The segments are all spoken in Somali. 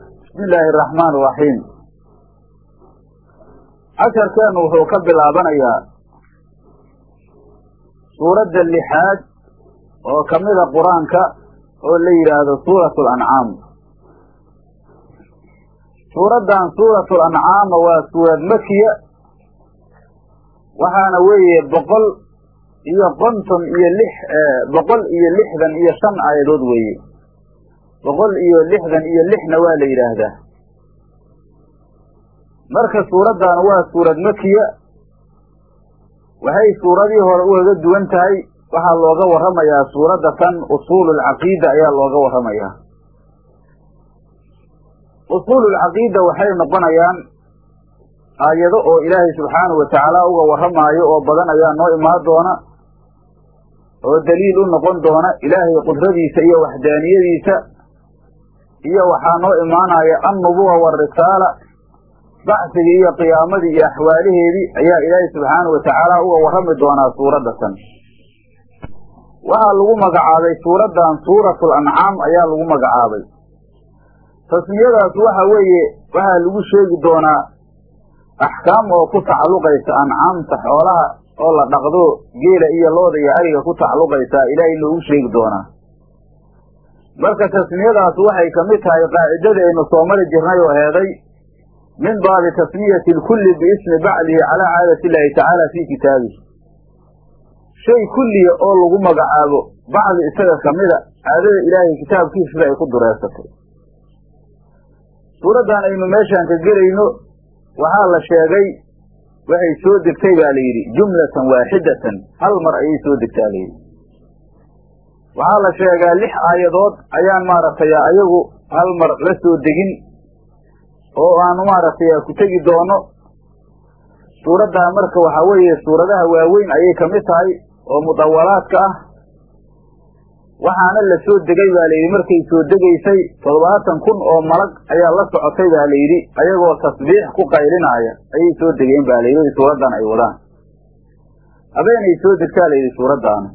bismi illaahi araxmaan iraxiim casharkeennu wuxuu ka bilaabanayaa suuradda lixaad oo ka mida qur'aanka oo la yidhaahdo suuratu alancaam suuraddan suuratu lancaama waa suurad makiya waxaana weeye boqol iyo konton iyo lix boqol iyo lixdan iyo shan aayadood weeye boqol iyo lixdan iyo lixna waa la yidhaahdaa. Marka suuraddan waa suurad makiya waxay suuradii hore ugaga duwan tahay waxaa looga warramayaa suuradda tan usuululcaqiida ayaa looga warramayaa usuululcaqiida waxay noqonayaan aayado oo ilaahay subxaanahu watacaala uga warramaayo oo badan ayaa noo imaan doona oo daliil u noqon doona ilaahay qudradiisa iyo waxdaaniyadiisa iyo waxaa noo imaanaya annubuwa warisaala bacsigii iyo qiyaamadii iyo axwaalaheedii ayaa ilaahay subxaanahu watacaala uga warrami doonaa suuradda tan. Waxaa lagu magacaabay suuraddan suuratul ancaam ayaa lagu magacaabay. Tasmiyadaas waxa weeye waxaa lagu sheegi doonaa axkaam oo ku tacalluqaysa ancaamta xoolaha oo la dhaqdo geela iyo looda iyo ariga ku tacalluqaysaa ilaahay noogu sheegi doonaa marka tasmiyadaas waxay ka mid tahay qaacidadaynu soo mari jirnay oo heeday min baabi tasmiyati lkulli biismi bacdihi calaa caadati illaahi tacaala fii kitaabihi. Shay kulliya oo lagu magacaabo bacdi isaga ka mida caadada ilaahay kitaabkiisa sida ay ku dureersatay suuraddan aynu meeshaan ka gelayno waxaa la sheegay waxay soo degtay baa la yidhi jumlatan waaxidatan hal mar ayay soo degtaa la yidhi waxaa la sheegaa lix aayadood ayaan maaragtay ayagu hal mar la soo degin oo aanu maaragtay ku tegi doono. Suuraddaa marka waxaa weeye suuradaha waaweyn ayay ka mid tahay oo mudawalaadka ah. Waxaana la soo degay baa layidhi markay soo degaysay toddobaatan kun oo malag ayaa la socotay baa layidhi ayagoo tasbiix ku qaylinaaya. Ayay soo degeen baa layidhi suuraddan ay wadaan. Habeenay soo degtaa layidhi suuraddaanu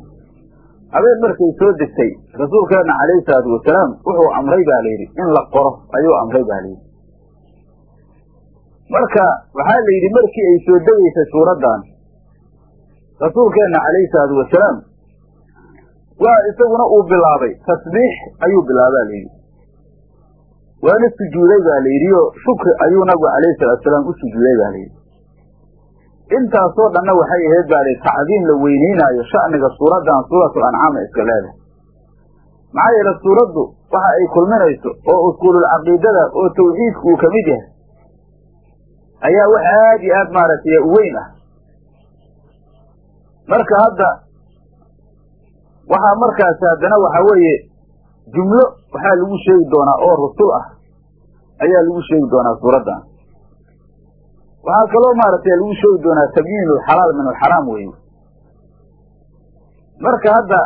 habeen markay soo degtay rasuulkeenna calayhi salaatu wasalaam wuxuu amray baa layidhi in la qoro ayuu amray baa layidhi marka waxaa la yidhi markii ay soo degaysay suuraddan rasuulkeenna calayhi salaatu wasalaam waa isaguna uu bilaabay tasbiix ayuu bilaabaa layidhi waana sujuuday baa layidhi oo shukri ayuu nabigu calayhi salaatusalaam u sujuuday baa layidhi intaasoo dhanna waxay ahayd baa layidhi tacdiim la weyneynaayo sha'niga suuraddan suuratul ancaama iska leedahay. Maxaa yeele suuraddu waxa ay kulminayso oo usuulul caqiidada oo tawxiidku uu ka mid yahay ayaa wax aad iyo aad maaragtay u weyn ah. Marka hadda waxaa markaas haddana waxaa weeye jumlo waxaa lagu sheegi doonaa oo rusul ah ayaa lagu sheegi doonaa suuraddan waxaa kaloo maaragtay lagu sheegi doonaa tabyiin alxalaal min alxaraam weeye marka hadda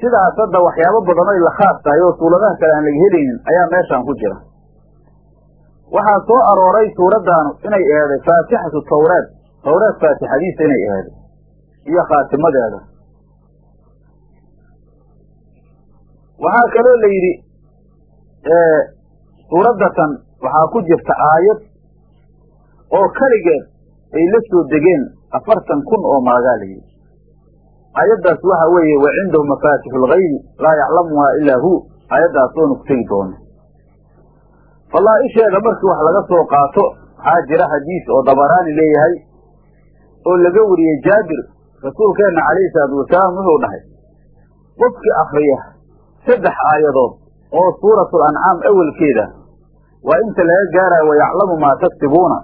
sidaas hadda waxyaabo badan oy la khaas tahay oo suuradaha kale aan laga helaynin ayaa meeshaan ku jira. Waxaa soo arooray suuraddaanu inay eheday faatixatu tawreed tawreed faatixadiisa inay eheday iyo khaatimadeeda waxaa kaloo la yidhi suuraddatan waxaa ku jirta aayad oo keligeed ay la soo degeen afartan kun oo malagaa la yidhi aayaddaas waxa weeye wa cindahu mafaatixu lgaybi laa yaclamuhaa ilaa hu aayaddaas oonu ku tegi doono fallaa-isheeda markii wax laga soo qaato waxaa jira xadiis oo dabaraani leeyahay oo laga wariyey jaabir rasuulkeenna calayhi salaatu wasalaam wuxuu dhahay qofkii akriya saddex aayadood oo suuratul ancaam awelkeeda waa inta laga gaarayo wayaclamu maa taksibuuna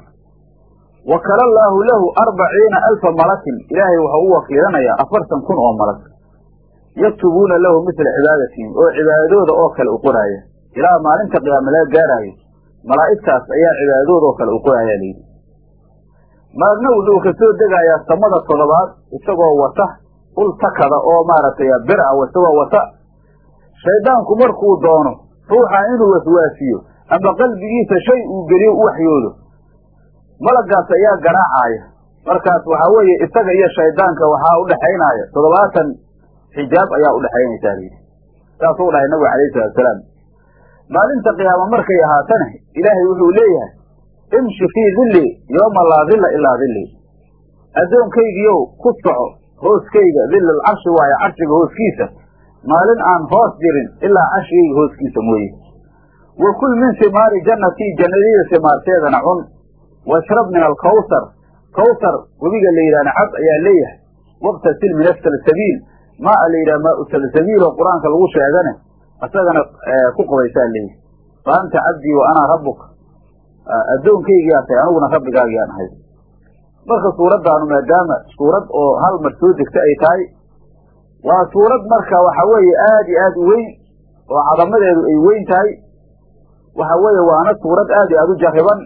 wakala allaahu lahu arbaciina alfa malakin. Ilaahay waxau u wakiilanayaa afartan kun oo malag yaktubuuna lahu misla cibaadatihim oo cibaadadooda oo kale u qoraaya ilaa maalinta qiyaame laga gaaraayo malaa'igtaas ayaa cibaadadooda oo kale u qoraaya layidhi malagna wuxuu ka soo degayaa samada toddobaad isagoo wata ul takada oo maaragtay bir ah isagoo wata. Shayddaanku markuu doono ruuxa inuu waswaasiyo ama qalbigiisa shay uu geliyo u waxyoodo malagaas ayaa garaacaya markaas waxaa weeye isaga iyo shaydaanka waxaa udhexaynaya toddobaatan xijaab ayaa udhexaynaysaa layidhi. Saasuu dhahay nabiga alayhi salatu salaam. Maalinta qiyaama markay ahaatane ilaahay wuxuu leeyahay imshi fii dilli yooma laa dilla ilaa dilli addoonkaygiiow ku soco hooskayga dillal carshi waayo carshiga hooskiisa. Maalin aan hoos jirin ilaa carshigayga hooskiisa mooye. Wa kul min simaari jannatii jannadayda simaarteedana cun washrab min alkawsar kawsar webiga la yidhahna cab ayaa leeyahay waqtasil min asalsabiil maa la yidhaha maa usalsabiil oo qur'aanka lagu sheegane isagana ku qabaysaa leeyahay fa anta cabdii wa anaa rabbuka addoonkaygiyaa tahay aniguna rabbigaagiaan ahay marka suuraddaanu maadaama suurad oo hal mar soo degta ay tahay waa suurad marka waxa weeye aad iyo aad u weyn oo cadamadeedu ay weyn tahay waxa weeye waana suurad aad iyo aad u jarriban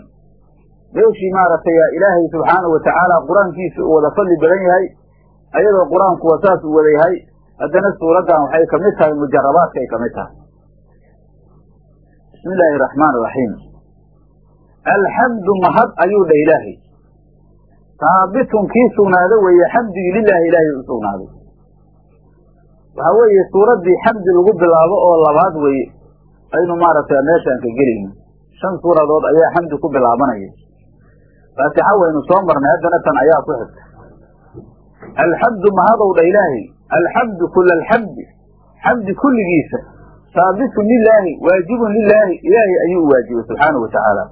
meeshii maaragtay ilaahay subxaanahu watacaala qur'aankiisa uu wada fadli badan yahay ayadoo qur'aankuwa saas uu wada yahay haddana suuraddan waxay ka mid tahay mujarabaadka ay ka mid tahay. Bismi illaahi araxmaan iraxiim alxamdu mahad ayuu dhah ilaahay. Haabitun kii sugnaado weeye xamdigii lilaahi ilaahay u sugnaaday. Waxa weeye suuraddii xamdi lagu bilaabo oo labaad weye aynu maaragtay meeshaan ka gelayno shan suuradood ayaa xamdi ku bilaabanaya faatixa waynu soo marnay haddana tan ayaa ku xigta. Alxamdu mahadow dha ilaahay alxamdu kula alxamdi xamdi kulligiisa. Haabitun lilaahi waajibun lilaahi ilaahay ayuu u waajibay subxaanahu watacaala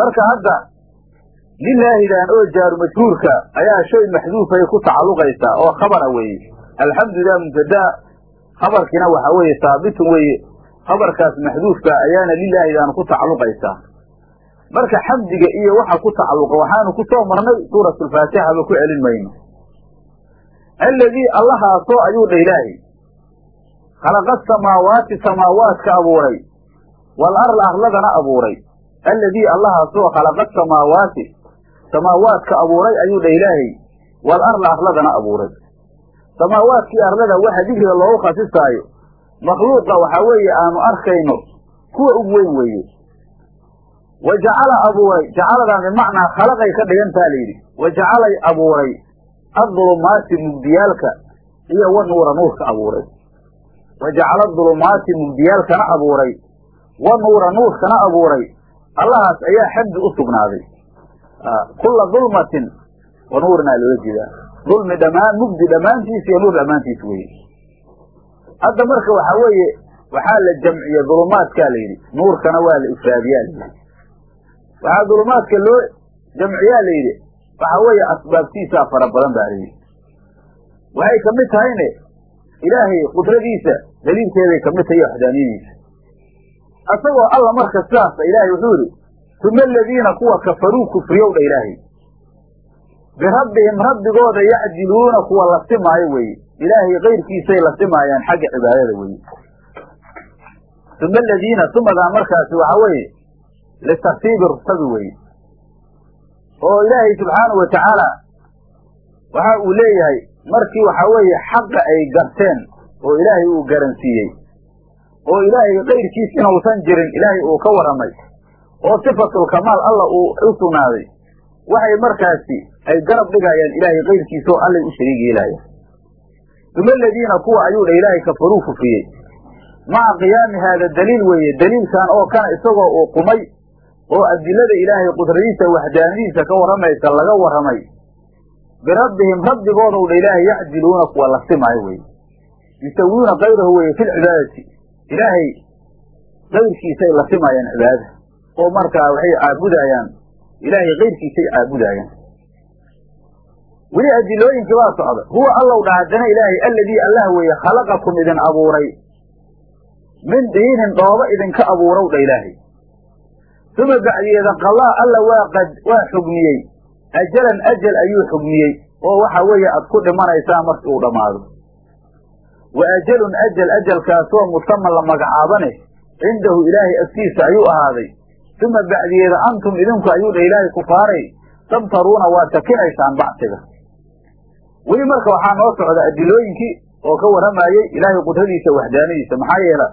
marka hadda lilaahidan oo jaaru majhuurka ayaa shay maxduufay ku tacalluqaysaa oo khabara weeye. Alxamdulilah mubtadaa khabarkiina waxa weeye haabitun weeye. Khabarkaas maxduufka ayaana lilaahidan ku tacalluqaysaa marka xamdiga iyo waxa ku tacalluqa waxaanu ku soo marnay suuratulfaatixaba ku celin mayno. Alladii allahaasoo ayuu dha ilaahay khalaqa samaawaati samaawaadka abuuray wal arla arladana abuuray. Alladii allahaasoo khalaqa samaawaati samaawaadka abuuray ayuu dha ilaahay wal arla arladana abuuray. Samaawaadkii arlada waxa dikriga loogu khasisaayo makhluuqa waxaa weeye aanu arkayno kuwa ugu weyn weeye wa jacala abuuray jacaladan bimacnaa khalaqay ka dhigantaa layidhi wa jacalay abuuray adulumaati mugdiyaalka iyo wa nuura nuurka abuuray wa jacala adulumaati mugdiyaalkana abuuray wa nuura nuurkana abuuray allahaas ayaa xamdi u sugnaaday. Kula dulmatin wa nuurinaa loola jeedaa. Dulmi dhammaan mugdi dhammaantiis iyo nuur dhammaantiis weye hadda marka waxaa weeye waxaa la jamciye dulumaadkaa la yidhi nuurkana waa la ifraadiyaa layidhi waxaa dulumaadka loo jamciyaa la yidhi waxaa weeye asbaabtiisaa fara badan baa layidhi waxay ka mid tahayne ilaahay qudradiisa daliilkeeday ka mid tahay iyo waxdaaniyadiisa asagoo alla marka sidaasa ilaahay wuxuu yidhi uma aladiina kuwa kafaruu kufriyow dha ilaahay. Birabbihim rabbigooda yacdiluuna kuwa la simaayo weeye. Ilaahay kayrkiisay la simaayaan xagga cibaadada weeye. Uma aladiina sumadaa markaasi waxaa weeye litartiibi rusabi weeye oo ilaahay subxaanahu watacaala waxa uu leeyahay markii waxaa weeye xaqa ay garteen oo ilaahay uu garansiiyey oo ilaahay kayrkiis inuusan jirin ilaahay uu ka warramay oo sifatulkamaal alla uu u sugnaaday waxay markaasi ay garab dhigayaan ilaahay kayrkiisa oo allay u shariig yeelaayaan uma aladiina kuwa ayuu dha ilaahay kafaruu kufriyey maca qiyaami haada daliil weeye daliilkan oo kana isagoo uu qumay oo adilada ilaahay qudradiisa waxdaanadiisa ka warramaysa laga warramay birabbihim rabbigoodaw dha ilaahay yacdiluuna kuwa la simaayo weye yusawiuna kayrahu weye fi lcibaadati ilaahay kayrkiisay la simaayaan cibaadada oo markaa waxay caabudayaan. Ilaahay kayrkiisay caabudaayaan weli adilooyinkii baa socda. Huwa allow dha haddana ilaahay alladii allah weeye khalaqakum idin abuuray. Min diinin dhooba idinka abuurow dha ilaahay uma bacdiyeeda qalaa alla waa xugmiyey. Ajalan ajal ayuu xugmiyey oo waxa weeye aad ku dhimanaysaan marki uu dhammaado. Wa ajalun ajal ajalkaasoo musaman la magacaabane cindahu ilaahay agtiisa ayuu ahaaday. Uma bacdiyeeda antum idinku ayuu dha ilaahay kufaaray tamtaruuna waa sakinaysaan bacsiga weli marka waxaa noo socda adilooyinkii oo ka warramayey ilaahay qudradiisa waxdaanadiisa maxaa yeela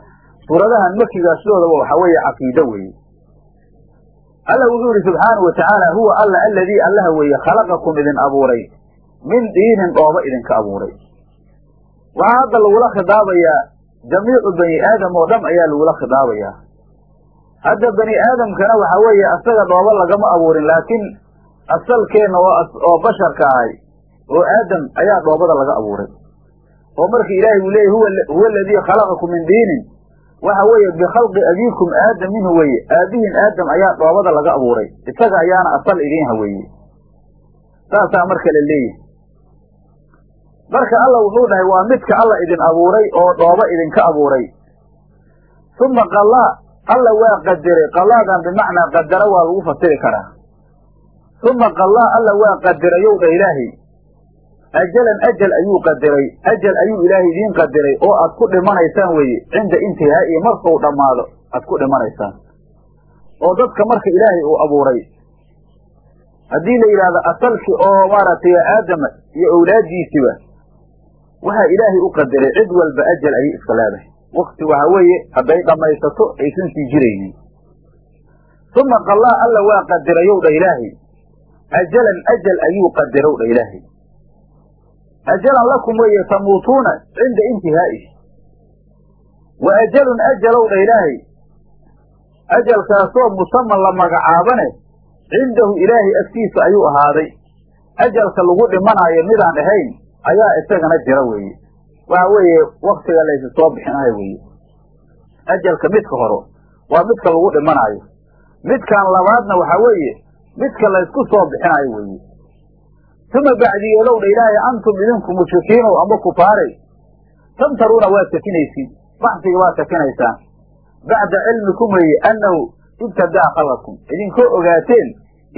suuradahan makigaa sidoodaba waxaa weeye caqiido weeye alla wuxuu yihi subxaanau watacaala huwa alla aladii allaha weeye khalaqakum idin abuuray. Min diinin dhooba idinka abuuray. Waxaa hadda lagula khidaabayaa. Jamiicu bani aadam oo dham ayaa lagula khidaabayaa. Hadda bani aadamkana waxaa weeye asaga dhoobo lagama abuurin laakiin asalkeenna oo basharka ahay oo aadam ayaa dhoobada laga abuuray. Oo marka ilaahay uu leeyay huwa aladii khalaqakum min diinin waxa weeye bikhalqi abiikum aadam minhu weeye. Aabihiin aadam ayaa dhoobada laga abuuray. Isaga ayaana asal idiin haweeye saasaa marka la leeyahay. Marka alla wuxuu dhahay waa midka alla idin abuuray oo dhoobo idinka abuuray. Uma qalaa alla waa qadiray. Qalaadan bimacnaa qadara waa lagu fasiri karaa. Uma qalaa alla waa qadirayow dha ilaahay ajalan ajal ayuu qadiray. Ajal ayuu ilaahay idiin qadiray oo aad ku dhimanaysaan weeye. Cinda intihaa'ihi markuu dhammaado aad ku dhimanaysaan. Oo dadka marka ilaahay uu abuuray. Haddii la yidhaahdo asalki oo maaragtay aadama iyo owlaaddiisiba waxaa ilaahay u qadiray cid walba ajal ayay iska leedahay. Wakti waxa weeye hadday dhammaysato aysan sii jiraynin. Uma qalaa alla waa qadirayow dha ilaahay. Ajalan ajal ayuu qadirow dha ilaahay ajalan lakum weeye tamuutuuna cinda intihaa'ihi wa ajalun ajalow dha ilaahay ajalkaasoo musaman la magacaabane cindahu ilaahay agtiisa ayuu ahaaday ajalka lagu dhimanaayo midaan ahayn ayaa isagana jira weeye waxa weeye waktiga laysu soo bixinayo weeye ajalka midka horo waa midka lagu dhimanaayo midkan labaadna waxaa weeye midka laysku soo bixinayo weeye uma bacdiyeelowdha ilaahay antum idinku mushrikiinow amba kufaaray tamtaruuna waa sakinaysiin baxsiga waa sakinaysaan bacda cilmikum weeye annahu ibtadaa khalqakum idinkoo ogaateen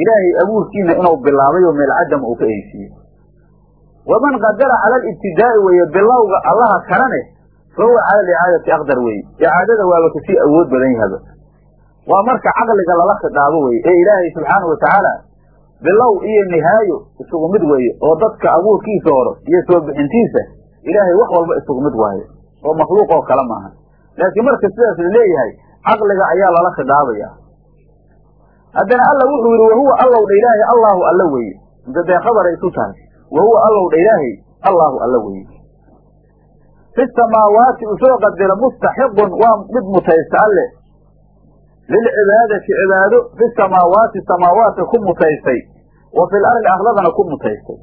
ilaahay abuurkiina inuu bilaabay oo meelcadam uu ka eysiiyey waman qadara cala alibtidaa'i weeye bilowga allaha kalane fa huwa cala alicaadati aqdar weeye icaadada waaba ka sii awood badan yahaba waa marka caqliga lala khidhaabo weye ee ilaahay subxaana wa tacaala bilow iyo nihaayo isugu mid weeye oo dadka abuurkiisa horo iyo soo bixintiisa ilaahay wax walba isugu mid waayo oo makhluuq oo kale maaha. Laakiin marka sidaas la leeyahay caqliga ayaa lala khidhaabaya haddana alla wuxuu yidhi wahuwa allow dha ilaahay allaahu alla weeye. Inta dee isu tahay wahuwa allow dha ilaahay allaahu alla weeye. Fi samaawaati u soo qadira mustaxiqun waa mid mutaysta alle lilcibaadati cibaado fi samaawaati samaawaadka ku mutaystay wa fil ardi akladana ku mutaystay.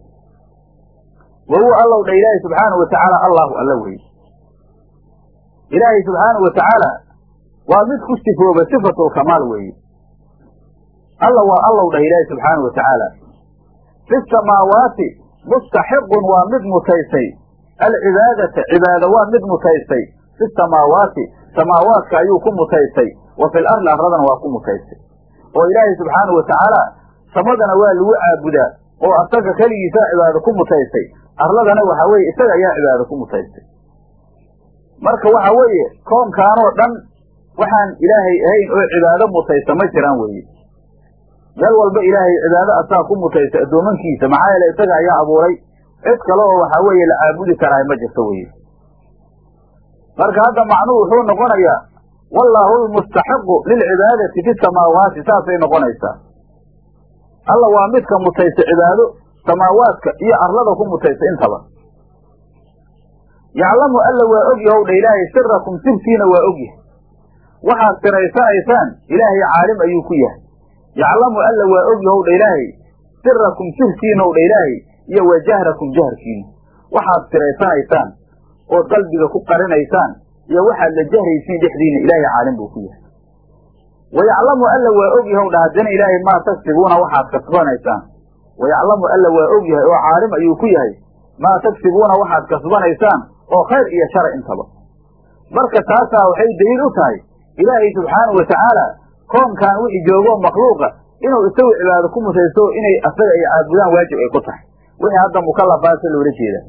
Wa huwa allow dha ilaahay subxaanau wa tacaala allaahu alla weeye ilaahay subxaanau wa tacaala waa mid ku sifooba sifatulkamaal weeye alla waa allow dhah ilaahay subxaanau wa tacaala fi samaawaati mustaxiqun waa mid mutaystay. Alcibaadata cibaado waa mid mutaystay. Fi samaawaati samaawaadka ayuu ku mutaystay. Wa fil ardi arladana waa ku mutaystay. Oo ilaahay subxaanau wa tacaala samadana waa lagu caabudaa oo asaga keligiisaa cibaado ku mutaystay. Arladana waxaa weeye isaga ayaa cibaado ku mutaystay. Marka waxa weeye koonkaanoo dhan waxaan ilaahay ahayn oo cibaado mutaysta ma jiraan weeye. Meel walba ilaahay cibaado asaa ku mutaysta addoomankiisa maxaa yeele isaga ayaa abuuray. Cid kale oo waxaa weeye la caabudi karaay ma jirto weye marka hadda macnuhu wuxuu noqonayaa wallaahu lmustaxiqu lilcibaadati fi samaawaati saasay noqonaysaa alla waa midka mutaysta cibaado samaawaadka iyo arlada ku mutaysta intaba. Yaclamu alla waa ogyahow dha ilaahay sirakum sirtiina waa ogyahay waxaad siraysanaysaan ilaahay caalim ayuu ku yahay. Yaclamu alla waa ogyahow dha ilaahay sirakum sirtiinow dha ilaahay iyo wa jahrakum jaharkiina. Waxaad siraysanaysaan ood qalbiga ku qarinaysaan iyo waxaad la jahraysiin dhexdiina ilaahay caalim buu ku yahay wayaclamu alla waa ogyahow dha haddana ilaahay maa tagsibuuna waxaad kasbanaysaan wayaclamu alla waa ogyahay oo caalim ayuu ku yahay maa tagsibuuna waxaad kasbanaysaan oo khayr iyo shara intaba marka taasaa waxay daliil u tahay ilaahay subxaanau wa tacaala koonkan wixii joogoo makhluuqa inuu isagu cibaado ku mutaysto inay asaga ay caabudaan waajib ay ku tahay wixii hadda mukallafaasa loola jeeda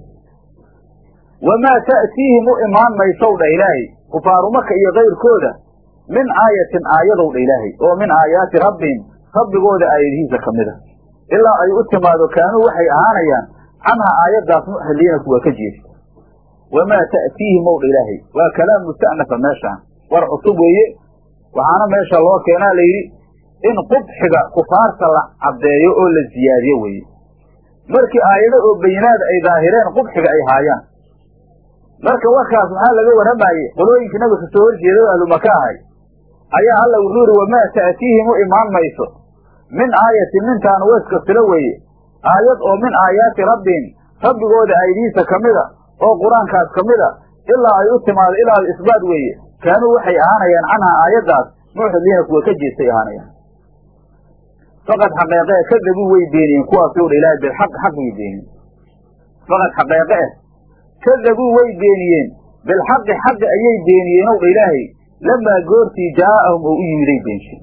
wamaa ta'tiihim u imaan maysow dha ilaahay kufaaru maka iyo kayrkooda min aayatin aayadow dha ilaahay oo min aayaati rabbihim rabbigooda aayadihiisa ka mida ilaa ay u timaado kaanuu waxay ahaanayaan canha aayaddaas muxaliina kuwa ka jeesta wamaa ta'tiihim ow dha ilaahay waa kalaam musta'nafa meeshaan war cusub weeye. Waxaana meesha loo keenaa la yidhi in qubxiga kufaarta la caddeeyo oo la siyaadiyo weeye. Markii aayado oo bayinaad ay daahireen qubxiga ay haayaan. Marka warkaas maxaa laga warramayey qolooyinkii nabiga ka soo horjeeda o ahlumaka ahay ayaa alla wuxuu yihi wamaa ta'tiihim u imaan mayso. Min aayatin mintaanu weeska silo weeye. Aayad oo min aayaati rabbihim. Rabbigooda aydiisa ka mida oo qur'aankaas ka mida ilaa ay u timaado ilaa isbaat weeye. Kaanuu waxay ahaanayaan canhaa aayaddaas. Muxriliina kuwa ka jeestay ahaanayaan. Faqad xaqeeqee kadabuu way beeniyeen kuwaas owdha ilaahay bilxaq xaq way beeniyeen faqad xaqeeqe eh kadabuu way beeniyeen bilxaqi xaqi ayay beeniyeen owdha ilaahay lamaa goortii jaa'ahum oo u yimiday beenshay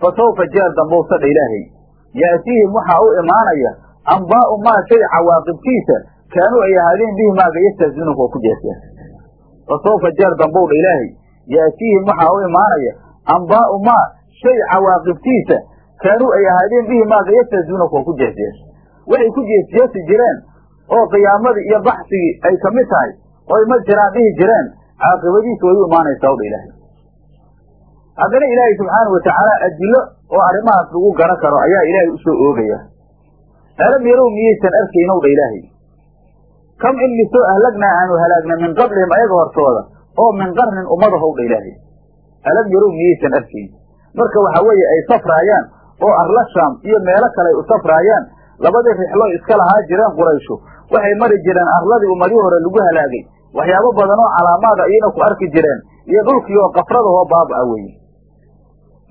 fa sawfa jeer dambowsadha ilaahay ya'tiihim waxaa u imaanaya ambaa'u maa shay cawaaqibtiisa kaanuu ay ahaadeen bihi maaga yastahzinuun kuwa ku jeesteen fa sawfa jeer dambowdha ilaahay ya'tiihim waxaa u imaanaya ambaa'u maa shay cawaaqibtiisa kaanuu ay ahaadeen bihi maaga yastahzinuun kuwa ku jeesjees waxay ku jeesjeesi jireen oo qiyaamadii iyo baxsigii ay ka mid tahay oy ma jiraan dhihi jireen caaqibadiisa way u imaanaysaa owdha ilaahay. Haddana ilaahay subxaana watacaala adilo oo arrimahaas lagu garan karo ayaa ilaahay u soo oogaya. Alam yarow miyaysan arkayn owdha ilaahay. Kam in misoo ahlagnaa aanu halaagna min qablihim ayaga hortooda oo min qarnin ummada howdha ilaahay. Alam yarow miyaysan arkayn marka waxa weeye ay safraayaan oo arla shaam iyo meelo kale ay u safraayaan labadii rixlo iska lahaa jireen qurayshu waxay mari jireen arladii ummadii hore lagu halaagay waxyaabo badan oo calaamaada ayayna ku arki jireen iyo dhulkii oo kafradahoo baaba'a weye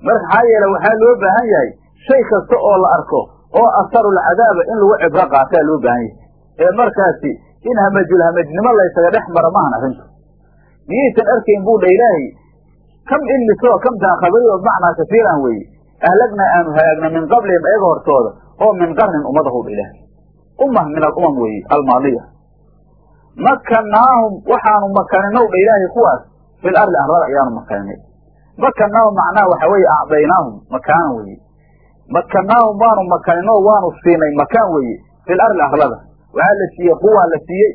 marka maxaa yeele waxaa loo baahan yahay shay kasta oo la arko oo asarul cadaaba in lagu cibro qaataa loo baahan yahay. Ee markaasi in hamajul hamajnimo laysaga dhex mara maahan arrintu miyaysan arkayn buu dha ilaahay kam in misoo kamtaan khabari oo bimacnaa kasiiran weeye? Ahlagnaa aanu halaagna min qablihim ayaga hortooda oo min qarnin ummadahu dha ilaahay. Ummah min alumam weeye almaadiya makanaahum waxaanu makaninow dha ilaahay kuwaas fil arli arlada ayaanu makaninay makanaahum macnaha waxa weeye acdaynaahum makaanan weeye. Makanaahum waanu makaninoo waanu siinay makaan weeye. Fil arli arlada waxaa la siiyey quwaa la siiyey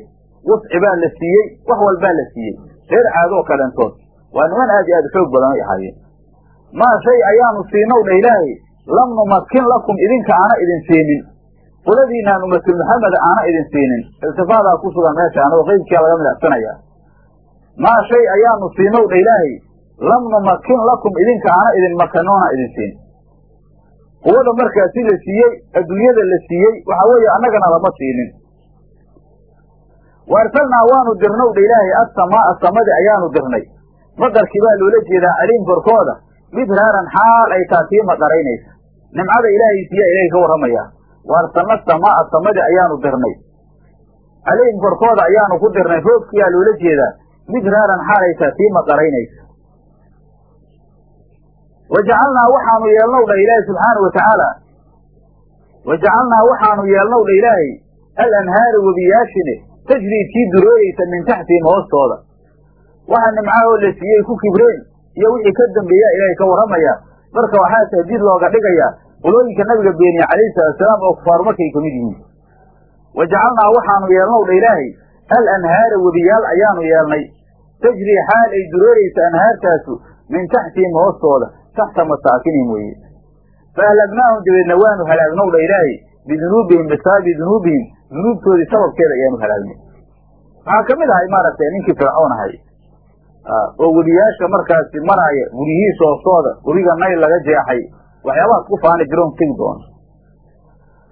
wusci baa la siiyey wax walbaa la siiyey. Reer caadoo kaleentood waa niman aad iyo aad xoog badan ay ahaayeen. Maa shay ayaanu siinow dha ilaahay lam numakin lakum idinka aana idin siinin qoladiinaan umatul maxameda aana idin siinin. Iltifaadaa ku sugan meeshaan oo qeybkia laga midacsanayaa. Maa shay ayaanu siinow dha ilaahay. Lam numakin lakum idinka aana idin makanoona idin siin. Quwada markaasi la siiyey adduunyada la siiyey waxaa weeye annagana lama siinin. Wa arsalnaa waanu dirnow dha ilaahay asamaaa samadii ayaanu dirnay. Madarkii baa loola jeedaa caliim korkooda. Midraaran xaal ay taa tii nimcada ilaahay siiya ilahay ka warramayaa wa arsalna samaaa samadii ayaanu dirnay. Caliim korkooda ayaanu ku dirnay roobkiyaa loola jeedaa. Midraaran xaal ay taa tii madaraynaysa wajacalnaa waxaanu yeelnow dha ilaahay subxaana wa tacaala. Wajacalnaa waxaanu yeelnow dha ilaahay alanhaara webiyaashine tajrii tii durooyeysa min taxtihim hoostooda waxa nimcahoo la siiyey ku kibreen iyo wixii ka dambeeyaa ilaahay ka warramaya marka waxaa tahdiid looga dhigayaa qulooyinka nabiga beeniye calayhi salaatusalaam oo kufaaru markay ka mid yihiin. Wajacalnaa waxaanu yeelnow dha ilaahay alanhaara webiyaal ayaanu yeelnay. Tajrii xaal ay durooyeysa anhaartaasu min taxtihim hoostooda taxta masaakinihim weeye. Fa dabeedna waanu halaagnow dha ilaahay bidunuubihim bisaabi dunuubihim dunuubtoodii sababkeeda ayaanu halaagnay waxaa ka mid ahay maaragtay ninkii fircoon ahay. Oo weliyaasha markaasi maraaya guryihiisa hoostooda webiga nayl laga jeexay waxyaabahaas ku faani jiroon tegi doono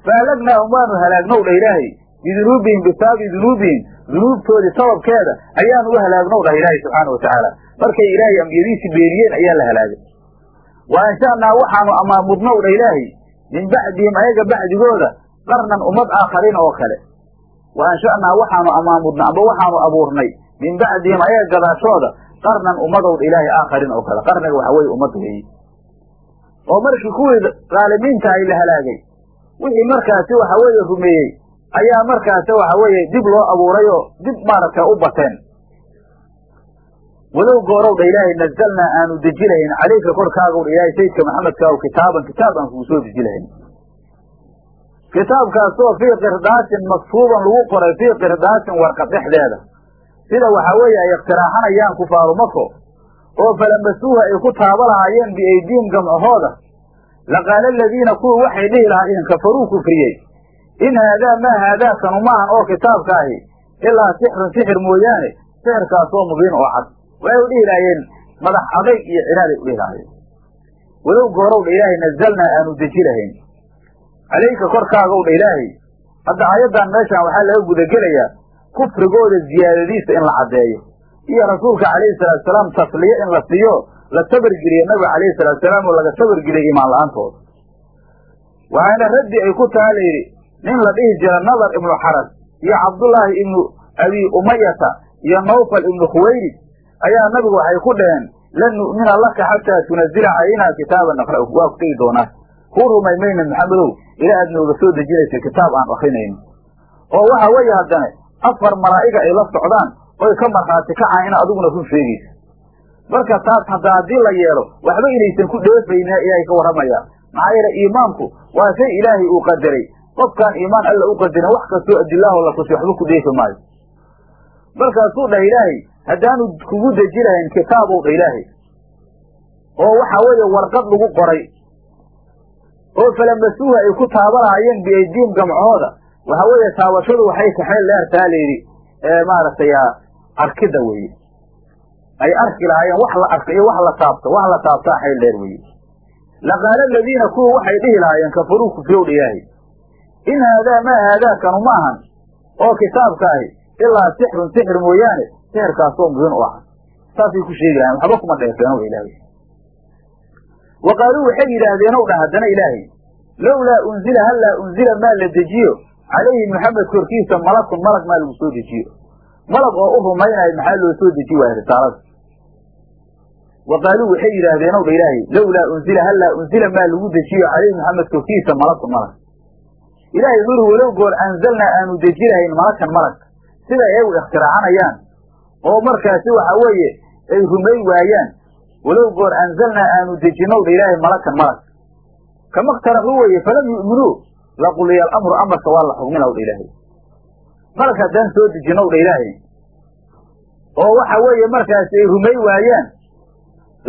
fa ahlagnaahum waanu halaagnow dha ilaahay. Bidunuubihim bisaabi dunuubihim dunuubtoodii sababkeeda ayaanu u halaagnow dhah ilaahay subxaana wa tacaala. Markay ilaahay ambiyadiisii beeniyeen ayaa la halaagay. Wa ansha'naa waxaanu amaamudnow dha ilaahay. Min bacdihim ayaga bacdigooda qarnan ummad aakhariina oo kale. Wa ansha'naa waxaanu amaamudna amba waxaanu abuurnay. Min bacdihim ayaga gadaashooda qarnan ummadowdha ilaahay aakharin oo kale. Qarniga waxa weeye ummad weeye oo markii kuwii dhaalimiinta ay la halaagay wixii markaasi waxa weeye rumeeyey ayaa markaasi waxa weeye dib loo abuuray oo dib maaragtay u bateen. Walow goorowdha ilaahay nazalnaa aanu deji lahayn calayka korkaagowdha ilaahay sayidka maxamedka o kitaaban kitaab aan kugu soo deji lahayn kitaabkaasoo fii qirdaasin maktuuban lagu qoray fii qirdaasin warqad dhexdeeda. Sida waxaa weeye ay ikhtiraaxanayaan kufaaru mako oo falamasuuha ay ku taaba lahaayeen biaydiihim gamcahooda laqaala aladiina kuwii waxay dhihi lahaayeen kafaruu kufriyey. In haadaa maa haadaa kanu maahan oo kitaabka ahi ilaa sixrun sixir mooyaane sixirkaasoo mubiin oo cad. Waxay u dhihi lahaayeen madax adayg iyo cinaaday u dhihi lahaayeen. Walow goorowdha ilaahay nazalnaa aanu deji lahayn. Calayka korkaagow dha ilaahay hadda aayaddan meeshaan waxaa laga gudagelayaa kufrigooda ziyaadadiisa in la caddeeyo iyo rasuulka calayhi salaatusalaam tasliye in la siiyo la sabargeliyo nabiga calayhi salaatusalaam oo laga sabargeliyo imaan la'aantooda waxaana raddi ay ku taha layidhi nin la dhihi jira nadar ibnu xaras iyo cabdullaahi ibnu abi umayata iyo nawfal ibnu khuwaylid. Ayaa nabigu waxay ku dhaheen lan nu'mina laka xataa tunazila calaynaa kitaaban naqra'u. Waa ku tegi doonaa. Kuu rumay mayna maxamedow ilaa aad nooga soo dejinaysa kitaab aan akrinayno oo waxa weeye haddane afar malaa'iga ay la socdaan oy ka markhaati kacaan in adiguna run sheegaysa. Marka taas hadda haddii la yeelo waxba inaysan ku dheefaynin ayay ka warramayaan maxaa yeele iimaanku waa shay ilaahay uu qadaray. Qofkaan iimaan alla u qadarin wax kastoo adilaaho la tusi waxba ku dheefi maayo. Markaasuu dhah ilaahay haddaanu kugu deji lahayn kitaabow dha ilaahay oo waxa weeye warqad lagu qoray oo falamasuuha ay ku taabanaayeen biaydiim gamcooda waxa weeye taabashadu waxay kaxeel dheertaa layidhi maaragtay arkidda weeye ay arki lahaayeen wax la arka iyo wax la taabto wax la taabtaa xayl dheer weeye laqaala aladiina kuwa waxay dhihi lahaayeen kafaruu kufrowdha ilaahay. In haadaa maa haadaakanu ma ahan oo kitaabka ahi ilaa sixrun sixir mooyaane sixirkaasoo mubiin u aha saasay ku sheegi lahayen waxba kuma dheefeeno ilaahay. Wa qaaluu waxay yidhaahdeenow dha haddana ilaahay lowlaa unzila hallaa unzila maa la dejiyo? Calayhi maxamed korkiisa malakun malag maa lagu soo dejiyo malag oo u rumaynayo maxaa loo soo deji waaya risaalada wa qaaluu waxay yidhaahdeenow dha ilaahay lowlaa unzila hallaa unzila maa lagu dejiyo calayhi maxamed korkiisa malakun malag ilaahay wuxu uri walow goor anzalnaa aanu deji lahayn malakan malag sida iyagu ikhtiracanayaan oo markaasi waxa weeye ay rumay waayaan walow goor anzalnaa aanu dejinow dha ilaahay malakan malag kama iktaraxuu weeye falam yu'minuu laquliya alamru amarka waa la xugminaw dha ilaahay malag haddaan soo dejinow dha ilaahay. oo waxa weeye markaasi ay rumay waayaan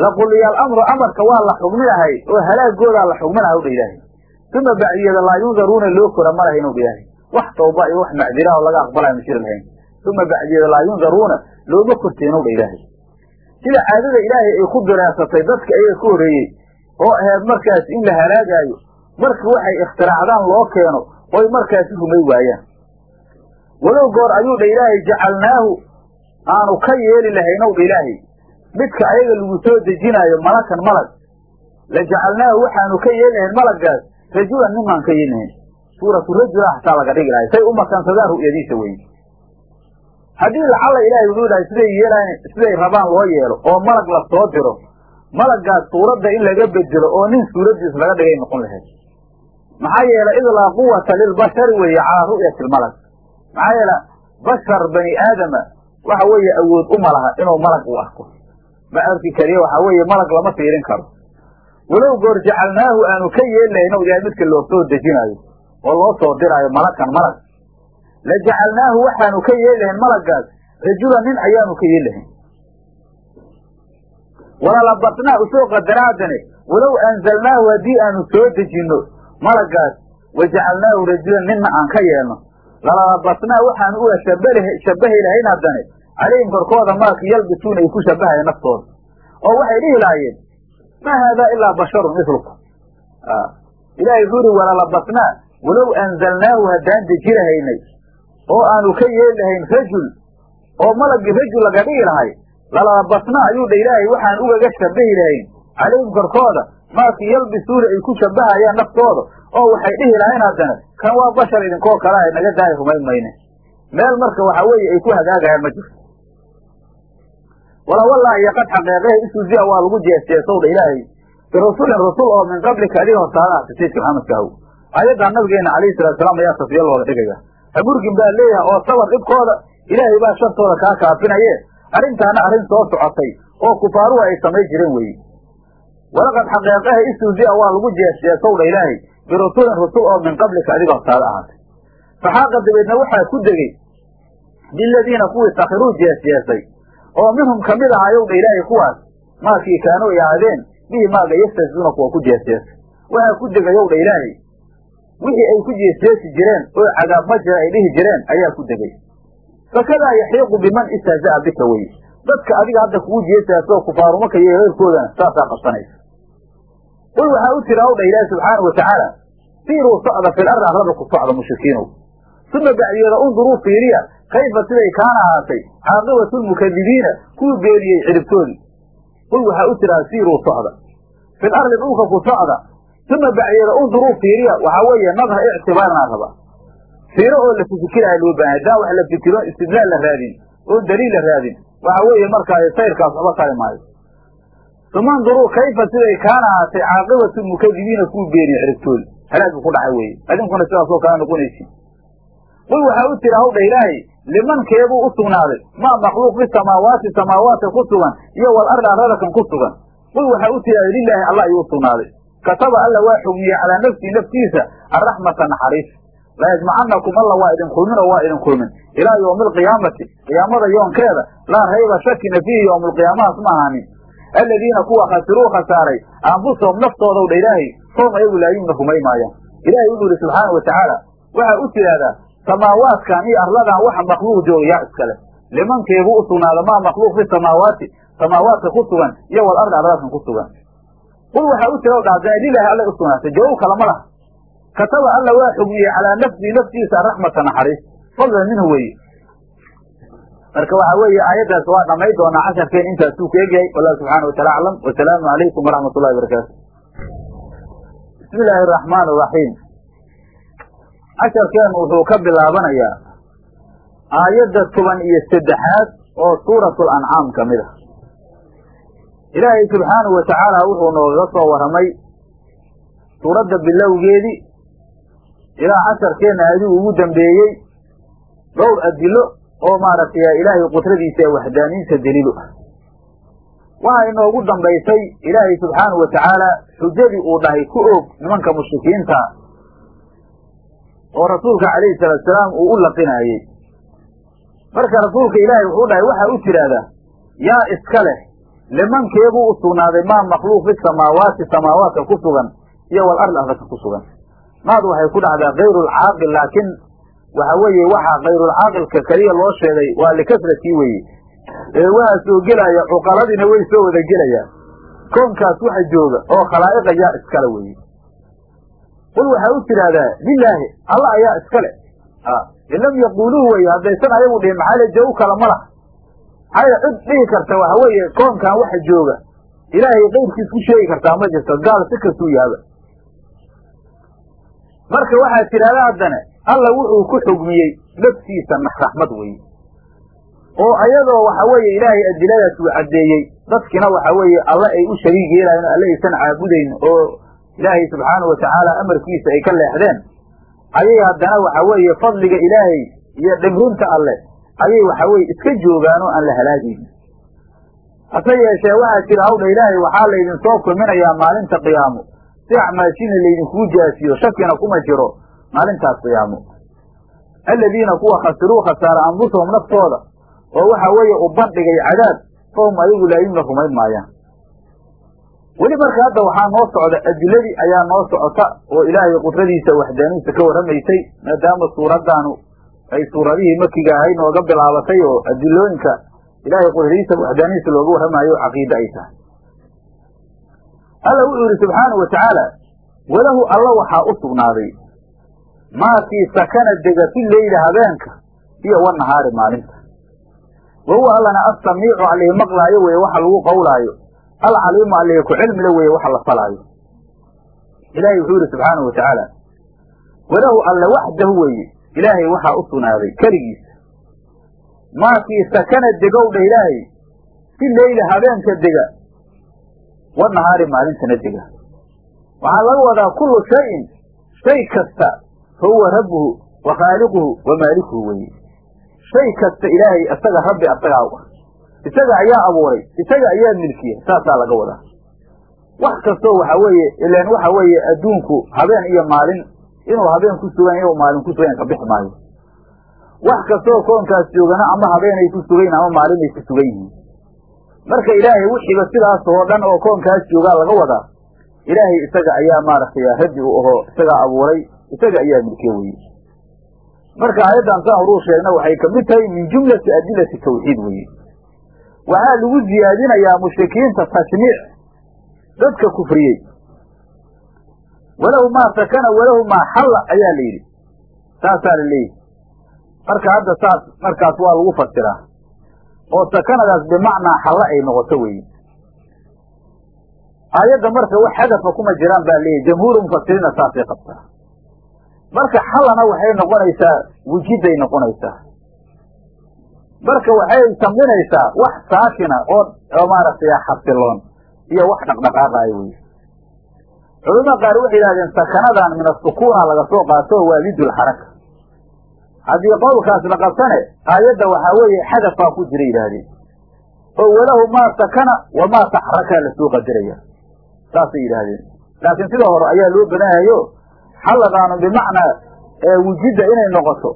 laquliya alamru amarka waa la xugminahay oo halaagoodaa la xugminahaw dha ilaahay. uma bacdiyada laa yundaruuna loo kora ma lahaynow dha ilaahay. wax tawba iyo wax macdira oo laga aqbalaya ma jiri lahayn. uma bacdiyada laa yundaruuna looma korteenow dha ilaahay. sida caadada ilaahay ay ku diraasatay dadka ayaga ka horreeyey oo ahayd markaas in la halaagaayo marka waxay ikhtiraacdaan loo keeno oy markaasi rumay waayaan walow goor ayuu dha ilaahay jacalnaahu aanu ka yeeli lahaynow dha ilaahay. Midka ayaga lagu soo dejinaayo malakan malag. La jacalnaahu waxaanu ka yeeli lahayn malagaas rajulan ninmaan ka yeeli lahayn. Suuratu rajula xataa laga dhigi lahay say u ru'yadiisa weye haddii lacalla ilaahay wuxuu dhahay siday yeelaan siday rabaan loo yeelo oo malag la soo diro malagaas suuradda in laga bedelo oo nin suuraddiis laga dhigay noqon lahayd. Maxaa yeele id quwata lilbashari weeye calaa ru'yati lmalag maxaa yeele bashar bani aadama waxa weeye awood uma laha inuu malag u arko. Ma arki kariyo waxaa weeye malag lama fiirin karo. Walow goor jacalnaahu aanu ka o ilahay midka loo soo dejinaayo oo loo soo diraayo malakan malag la jacalnaahu waxaanu ka yeeli lahayn malagaas rajulan nin ayaanu ka yeeli lahayn walalabasnaa u soo qadaraadane walow anzalnaahu haddii aanu soo dejinno malagaas wajacalnaahu rajulan ninna aan ka yeelno lalalabasnaa waxaanu uga shabahi lahayn haddane calayhim korkooda malagka yalbisuuna ay ku shabahaya naftooda oo waxay dhihi lahaayeen maa haadaa ilaa basharun mislukum ilahay wuxuu uri walalabasnaa walow anzalnaahu haddaan deji lahaynay oo aanu ka yeeli lahayn rajul oo malagii rajul laga dhigi lahay lalalabasnaa ayuu dha ilaahay waxaan ugaga shabahi lahayn calayhim korkooda maakii yalbisuuna ay ku shabahayaan naftooda oo waxay dhihi lahayn haddana kan waa bashar idinkoo kale ah naga daaya rumayn mayne. Meel marka waxa weeye ay ku hagaagayaan ma jirto. Wala wallaahi iyo qad xaqeeqehe isuziya waa lagu jeesjeesow dha ilaahay. Birasulin rasul oo min qablika adiga hortaada ah sayidka maxamedka ahow aayaddaa nabigeena calayhi salaatusalaam ayaa safiya looga dhigaya haburgin baa leeyahay oo sabar dhibkooda ilaahay baa shartooda kaa kaafinaye. Arrintaana arrin soo socotay oo kufaaruhu ay samay jireen weeye walaqad xaqeeqaha isuziya waa lagu jeesjeesow dha ilaahay birasulin rasul oo min qablika adiga hortaada ahaatay. Faxaaqa dabeedna waxaa ku degey biladiina kuwii sakhiruu jeesjeesay oo minhum ka mid ahaayow dha ilaahay kuwaas maakii kaanuu ay ahaadeen bihi maaga yastasiuna kuwa ku jeesjeesay waxaa ku degayow dha ilaahay wixii ay ku jeesjeesi jireen oo cadaab jira ay dhihi jireen ayaa ku degay. Fakadaa yaxiiqu biman istahza'a bika weye dadka adiga hadda kugu jeesaasoo kufaarumaka iyo heyrkoodana saasaa qabsanaysa qul waxaa u tira hawdha ilaahi subxaana wa tacaala siiruu socda fil ardi arlada ku socda mushrikiinow uma bacdiyeeda unduruu fiiriya kayfa siday kaana ahaatay? Caaqibatu lmukadibiina kuwii beeniyey ciribtoodii qul waxaa u tiraa siiruu socda fil ardi dhulka ku socda. Uma bacdiyeeda unduruu fiiriya waxaa weeye nadra ictibaarnaa raba fiiro oo la fikiraya loo baahan haddaan wax la fikiro istidlaal la raadin oo daliil la raadin. Waxa weeye markaa sayrkaas waxba tari maayo uma nduruu kayfa siday kaana ahaatay caaqibatu lmukadibiina kuwii beeniye ciribtoodi halaagii ku dhacay weeye. Adinkuna sidaasoo kala noqonaysi qul waxaa u tira hawdha ilaahay liman keebuu u sugnaaday maa makhluuq fi samaawaati ku sugan iyo wal ardi arladakan ku sugan. Qul waxaa u tiraada lilaahi allah ayuu u sugnaaday. Kataba alla waa xugmiyey calaa nafsii naftiisa araxmata naxariis. Layajmacanakum alla waa idin kulmin oo waa idin kulmin. Ilaa yowmi alqiyaamati qiyaamada yoonkeeda laa rayba shakina fiihi yowma alqiyaamahaas ma ahaanin aladiina kuwa khasiruu khasaaray. Anfusahum naftoodaw dha ilaahay soom ayagu laayumna rumay maayaan. Ilaahay wuxuu yihi subxaana wa tacaala waxaa u tidhaahdaa samaawaadkan iyo arladan waxa makhluuq jooga yaa iskale limankeebuu u sugnaada maa makhluuq fi samaawaati samaawaadka ku sugan iyo wal ardi arlaadkan ku sugan. Qul waxaa u tira dhahdana lilaahi alla u sugnaatay jawaab kalama laha. Kataba alla waa xugmiyey calaa nafsii naftiisa raxmata naxariis. Fadlan minhu weeye marka waxa weeye aayaddaas waa dhamay doonaa casharkeen intaasuu ku egyahay. Wallahu subxaana watala aclam. Wasalaamu calaykum waraxmat ullahi barakaatu bismi illaahi araxmaan araxiim casharkeenu wuxuu ka bilaabanayaa aayadda toban iyo saddexaad oo suuratu lancaam ka mid ah. Ilaahay subxaanahu wa tacaala wuxuu noogaga soo warramay suuradda bilowgeedii ilaa casharkeenna aaduu ugu dambeeyey dhowr adilo oo maaragtay ilaahay qudradiisa ee waxdaaniinta daliilu ah waxaa inoogu dambaysay ilaahay subxaanahu wa tacaala xujadii uu dhahay ku og nimanka mushrikiinta oo rasuulka calayhi salaatusalaam uu u laqinaayey marka rasuulka ilaahay wuxuu dhahay waxaa u tidhaahdaa yaa iska leh limankeebuu u sugnaaday maa makhluuq fi samaawaati samaawaadka ku sugan iyo wal ardi ardaka ku sugan. Maad waxay ku dhacdaa kayrulcaaqil laakiin waxa weeye waxaa kayrulcaaqilka keliya loo sheegay waa likasratii weeye. Ee waxaa soo gelaya cuqaladiina way soo wada gelayaan koonkaas waxa jooga oo khalaa'iqa yaa iskale weeye. Qul waxaa u tidhaahdaa lilaahi alla ayaa iskale. In lam yaquuluuh weye haddaysan ayagu dhihin maxaa le jaw kala ma laha. Maxaa cid dhihi karta? Waxa weeye koonkan waxa jooga. Ilaahay qayrkiis ku sheegi kartaa ma jirto gaal si kastuu yaaba. Marka waxaad tidhahda haddana alla wuxuu ku xugmiyey naftiisa raxmad weeye oo ayadoo waxa weeye ilaahay adiladaas uu caddeeyey dadkina waxa weeye alle ay u shariig yeelayan o alle aysan caabudayn oo ilaahay subxaanahu watacaala amarkiisa ay ka leexdeen. Ayay haddana waxa weeye fadliga ilaahay iyo dhimrinta alle ayay waxa weye iska joogaan oo aan la halaagaynin hase yeeshee waxaa jira hawdha ilaahay waxaa laydinsoo kulminayaa maalinta qiyaamo. Si acmaashiina laydinkuu jaasiyo shakina kuma jiro maalintaas qiyaamo. Aladiina kuwa khasiruu khasaara anfusahum naftooda. Oo waxa weeye u bandhigay cadaab fahum ayagu laayumna rumayn maayaan. Weli marka hadda waxaa noo socda adiladii ayaa noo socota oo ilaahay qudradiisa waxdaaniisa ka warramaysay maadaama suuraddaanu ay suuradihii makiga ahay nooga bilaabatay oo adilooyinka ilaahay qudradiisa waxdaaniisa looga warramayo caqiide ay tahay. Alla wuxuu yidhi subxaanau watacaala walahu alla waxaa u sugnaaday maakii sakana dega fi leyla habeenka iyo wanahaari maalinta. Wa huwa allana assamiicu alihi maqlaayo weye waxa lagu qawlaayo alcaliimu alihi ku cilmile weye waxa la falaayo. Ilaahay wuxuu yidhi subxaanau wa tacaala walahu alle waxdahu weeye ilaahay waxaa u sugnaaday keligiisa maakii sakana degowdha ilaahay fi leyla habeenka dega wanahaari maalintana dega. Waxaa laga wadaa kullu shayin shay kasta fahuwa rabbuhu wa khaaliquhu wa maalikuhu weeye. Shay kasta ilaahay isaga rabbi asagaa u ah. Isaga ayaa abuuray isaga ayaa milkiya saasaa laga wadaa. Wax kastoo waxa weeye ilaan waxa weeye adduunku habeen iyo maalin inuu habeen ku sugan inuu maalin ku sugan ka bixi maayo. Wax kastoo koonkaas joogana ama habeenay ku sugayn ama maalinay ku sugan yihiin. Marka ilaahay wixiiba sidaas oo dhan oo koonkaas joogaa laga wadaa ilaahay isaga ayaa maaragtay rabbi u ahoo isagaa abuuray isaga ayaa milkiye weye marka aayaddan saan horuu sheegna waxay ka mid tahay min jumlati adilati tawxiid weye waxaa lagu ziyaadinayaa mushrikiinta tashniic dadka kufriyey. Walahu maa sakana walahu maa xalla ayaa la yidhi. Saasaa la leeyihi marka hadda saas markaas waa lagu fasiraa. Oo sakanadaas bimacnaa xalla ay noqoto weye aayadda marka wax hadafa kuma jiraan baa leeyahy jamhuuru mufasiriina saasay qabtaa marka xallana waxay noqonaysaa wujiday noqonaysaa. Marka waxay saminaysaa wax saakina oo maaragtay xasiloon iyo wax dhaqdhaqaaqaayo wey culamada qaar waxay yidhahdeen sakanadan min asukuuna laga soo qaato waa lidulxaraka haddii qowlkaas la qabtane aayadda waxaa weeye xadafaa ku jira yidhaahdeen. Oo walahu maa sakana wamaa taxarakaa la soo qadaraya saasay yidhaahdeen. Laakiin sida hore ayaa loo banaayayo xalladaanu bimacnaa wujida inay noqoto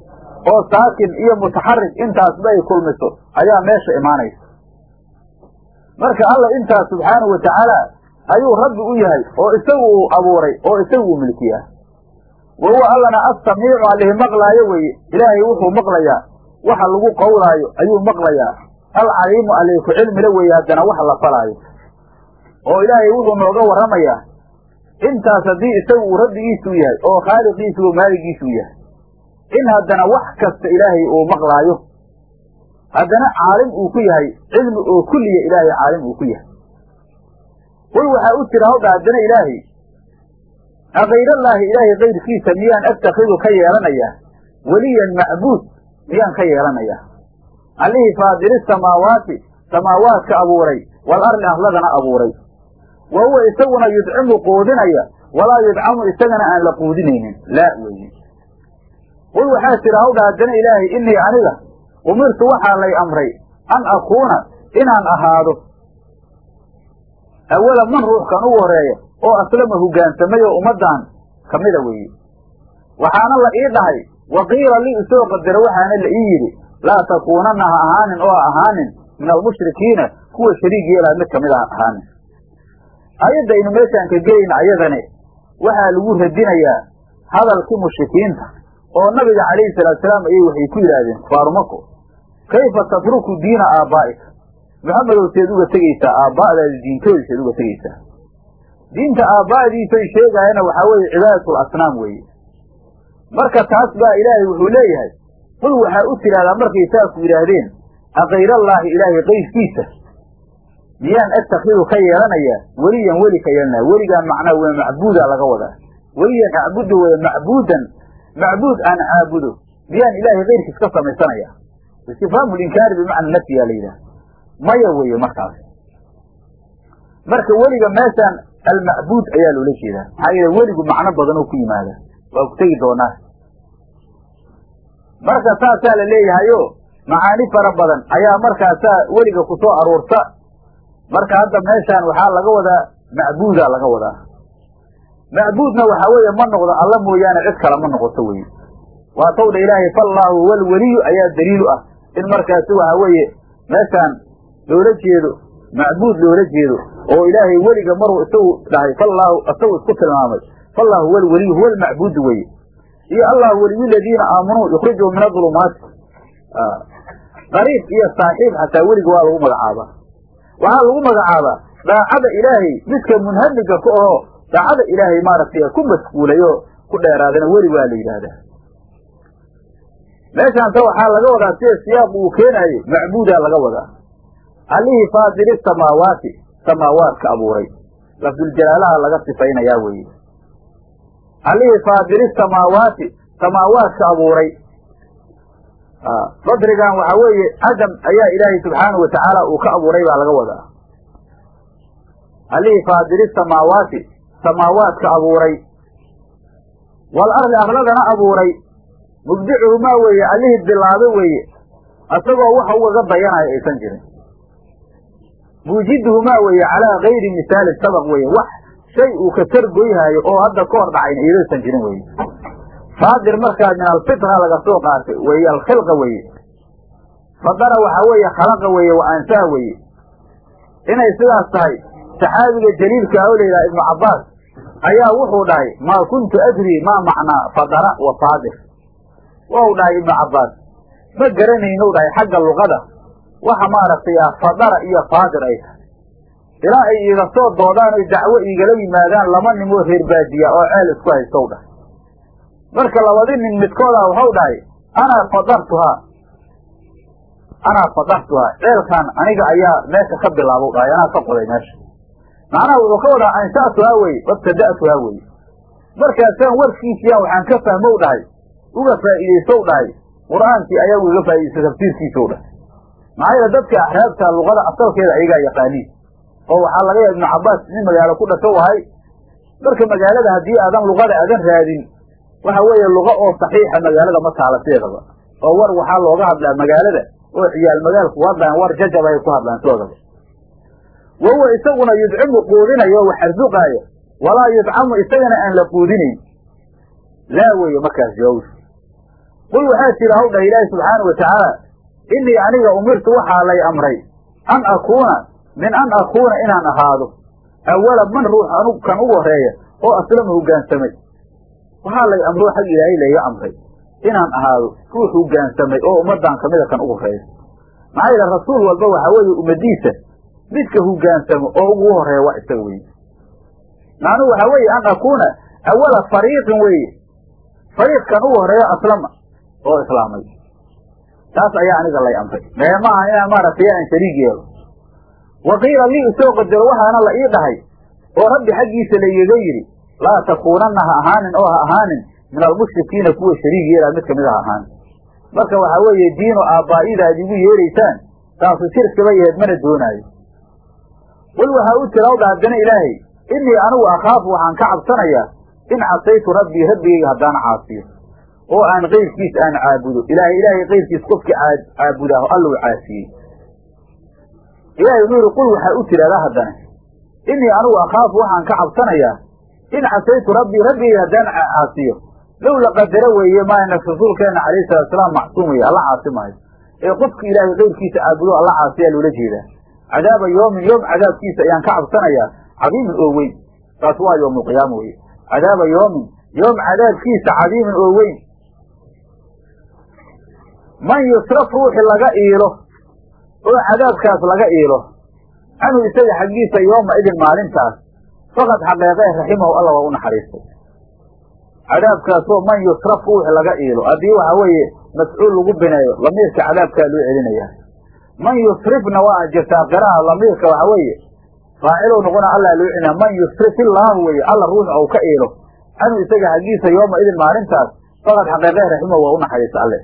oo saakin iyo mutaxarik intaasba ay kulmiso ayaa meesha imaanaysa. Marka alla intaas subxaanahu watacaala ayuu rabbi u yahay oo isagu uu abuuray oo isagu uu milkiyaa wa huwa allana assamiicu alihi maqlaayo weye ilaahay wuxuu maqlayaa waxa lagu qowlaayo ayuu maqlayaa. Alcaliimu alihi ku cilmila weeye haddana wax la falaayo. Oo ilaahay wuxuu nooga warramayaa intaas haddii isagu uu rabbigiisuu yahay oo khaaliqiisu uu maaligiisuu yahay in haddana wax kasta ilaahay uu maqlaayo haddana caalim uu ku yahay cilmi oo kulliya ilaahay caalim uu ku yahay. Qul waxaa u jira hawdha haddana ilaahay akayrallaahi ilaahay kayrkiisa miyaan attakidu ka yeelanayaa? Weliyan macbuud miyaan ka yeelanayaa? Allihii faadiri samaawaati samaawaadka abuuray wal arli arladana abuuray wa huwa isaguna yudcimu quudinaya walaa yudcamu isagana aan la quudinaynin laa weeye qul waxaa tira hawdha haddana ilaahay innii aniga umirtu waxaa lay amray an akuuna inaan ahaado awala man ruuxkan ugu horreeya oo aslama hogaansamay oo ummaddan ka mida weeye waxaana la ii dhahay wa qiila lii isoo qadaro waxaana la ii yidhi laa takuunanna ha ahaanin oo ha ahaanin min almushrikiina kuwa shariig yeelaa mid ka mid a ha ahaanin ayaddaynu meeshaan ka gelayna ayadani waxaa lagu radinayaa hadalkii mushrikiinta oo nabiga calayhi salaatusalaam ayay waxay ku yidhaahdeen faarumako kayfa tatruku diina aabbaa'ika maxamedow seed uga tegaysaa aabba'daadi diintooda seed uga tegaysaa. Diinta aabba'diisay sheegaayana waxaa weeye cibaadatul asnaam weeye. Marka taas baa ilaahay wuxuu leeyahay qul waxaa u tidhahdaa markay saaku yidhaahdeen akayrallaahi ilaahay qayrkiisa miyaan attakidu ka yeelanayaa weliyan weli ka yeelanaya weligaan macnaa waa macbuuda laga wadaa. Weliyan acbudu weye macbuudan macbuud aan caabudo. Miyaan ilaahay kayrkiis ka samaysanaya? Istifhaamu linkaari bimacna nafyiyaa la yidhaha maya weeye markaas. Marka weliga meeshaan almacbuud ayaa loola jeedaa. Maxaa yeele weligu macno badan oo ku yimaada waa ku tegi doonaa. Marka saasaa la leeyahayo macaani fara badan ayaa markaasaa weliga ku soo aruurta marka hadda meeshaan waxaa laga wadaa macbuuda laga wadaa. Macbuudna waxaa weeye ma noqdo alla mooyaane cid kale ma noqoto weye waa tawdha ilaahay fallaahu walweliyu ayaa daliilu ah. In markaasi waxaa weeye meeshaan loola jeedo macbuud loola jeedo oo ilaahay weliga maruu isagu dhahay fallaahu isagu isku tilmaamay fallaahu huwa alweliyu huwa almacbuudu weye iyo allah weliyu ladiina aamanuu yukhrijuhum min adulumaati qariib iyo saaxiib xataa weliga waa lagu magacaabaa waxaa lagu magacaabaa daacada ilaahay midka munhamiga ku ahoo daacada ilaahay maaragtay ku mashquulay oo ku dheeraadana weli waa la yidhaahdaa. Meeshaanse waxaa laga wadaa sida siyaaqu uu keenaaye macbuudaa laga wadaa. Allihii faadiri samaawaati samaawaadka abuuray. Lafduljalaalaha laga sifaynayaa weeye. Allihii faadiri samaawaati samaawaadka abuuray badrigan waxaa weeye adam ayaa ilaahay subxaanahu watacaala uu ka abuuray baa laga wadaa allihii faadiri samaawaati samaawaadka abuuray wal arli arladana abuuray mubdicuhumaa weeye allihii bilaabay weeye isagoo waxa ugaga dayanaya aysan jirin muujiduhumaa weeye calaa gayri misaali sabaq weeye wax shay uu ka targoyhaayo oo hadda ka hor dhacayna iyadaysan jirin weye faadir markaa min alfitra laga soo qaatay weeye alkhilqa weeye. Fadara waxaa weeye khalaqa weeye wa ansaa weeye. Inay sidaas tahay saxaabiga jaliilka oo layidhaha ibnu cabbaas ayaa wuxuu dhahay maa kuntu adri maa macnaa fadara wa faadir. Wau dhahay ibnu cabbaas ma garanaynou dhahay xagga luqada waxa maaragtay ah fadara iyo faadir ay tahay. Ilaa ay iiga soo doodaan oy dacwo iigala yimaadaan laba nimoo reer baadiya oo ceel isku haystow dhahay marka labadi nin midkoodaa waxau dhahay anaa fadartuhaa. Anaa fadartuhaa. Ceelkaan aniga ayaa meesha ka bilaabow dhahay anaa ka qoday meesha. Macnaha wuxuu ka wadaa ansha'tuhaa weye wabtada'tuhaa weye markaasaan warkiisiiyaan waxaan ka fahmow dhahay uga faa'iidaysow dhahay qur'aankii ayaa ugaga faa'idaystay tafsiirkiisow dhahay. Maxaa yeele dadka axraabta luqada asalkeeda ayagaa yaqaaniin oo waxaa laga yaaba ibnu cabbaas nin magaalo ku dhasho wahay marka magaalada haddii aadan luqada aadan raadin waxa weeye luqa oo saxiixa magaalada ma taala sideedaba oo war waxaa looga hadlaa magaalada oo ciyaal magaalku hadlaan war jajab ay ku hadlaan sidoodaba wa huwa isaguna yudcimu quudinayo wax arsuqaaya walaa yudcamu isagana aan la quudinayn. Laa weeye markaas jawaabtu qul waxaa jira haw dhah ilaahi subxaanau watacaala innii aniga umirtu waxaa lay amray an akuuna min an akuuna inaan ahaado. Awala man ruux anug kan ugu horreeya oo aslama hoggaansamay waxaa lay amroo xag ilaahay layga amray. Inaan ahaado ruux hoggaansamay oo ummaddan kamida kan ugu horreeya maxaa yeele rasuul walba waxaa weeye ummadiisa midka hoggaansamo oo ugu horreeya waa isaga weye macnuhu waxaa weeye an akuuna awala fariiqin weeye. Fariiqkan ugu horeeyo aslama oo islaamay. Taas ayaa aniga lay amray. Mee maaha inaan maaragtay aan shariig yeelo. Wa qiila lii isoo qadaro waxaana la ii dhahay oo rabbi xaggiisa laygaga yidhi laa takuunanna ha ahaanin oo ha ahaanin min almushrikiina kuwa shariig yeelaa mid ka mid ha ahaanin marka waxaa weeye diino aabbaa'ida ad igu yeeraysaan taasu shirkiba yaheed mana doonaayo qul waxaa u tira dha haddana ilaahay innii anigu akhaafu waxaan ka cabsanayaa in casaytu rabbii rabbigayga haddaan caasiyo oo aan keyrkiis aan caabudo ilaahay ilaahay keyrkiis qofkii caabudaaho allou caasiyey ilahay wuxuu yihi qul waxaa u tidhahdaa haddana innii anigu akhaafu waxaan ka cabsanayaa in casaytu rabbii rabbigayga haddaan caasiyo low la qadaro weeye maana rasuulkeenna calayhi salaatusalaam macsuumaya alla caasi maayo ee qofki ilaahay keyrkiisa caabudo alla caasiyaa loola jeedaa. Cadaaba yoomin yoom cadaabkiisa ayaan ka cabsanayaa cadiimin oo weyn. Taas waa yowmulqiyaama weye cadaaba yoomin yoom cadaabkiisa cadiimin oo weyn. Man yusraf ruuxi laga iilo oo cadaabkaas laga iilo. Canhu isaga xaggiisa yooma idin maalintaas faqad xaqeeqee raximahu alla waa u naxariistay. Cadaabkaasoo man yusraf ruuxi laga iilo. Haddii waxaa weeye mascuul lagu bineeyo lamiirka cadaabkaa loo celinayaa man yusrifna waa jirtaa qiraha lamiirka waxaa weeye faacilow noqona allaa loo celinaya man yusrif illaahu weye alla ruux ou ka iilo. Canhu isaga xaggiisa yooma idin maalintaas faqad xaqeeqee raximahu waa u naxariista alle.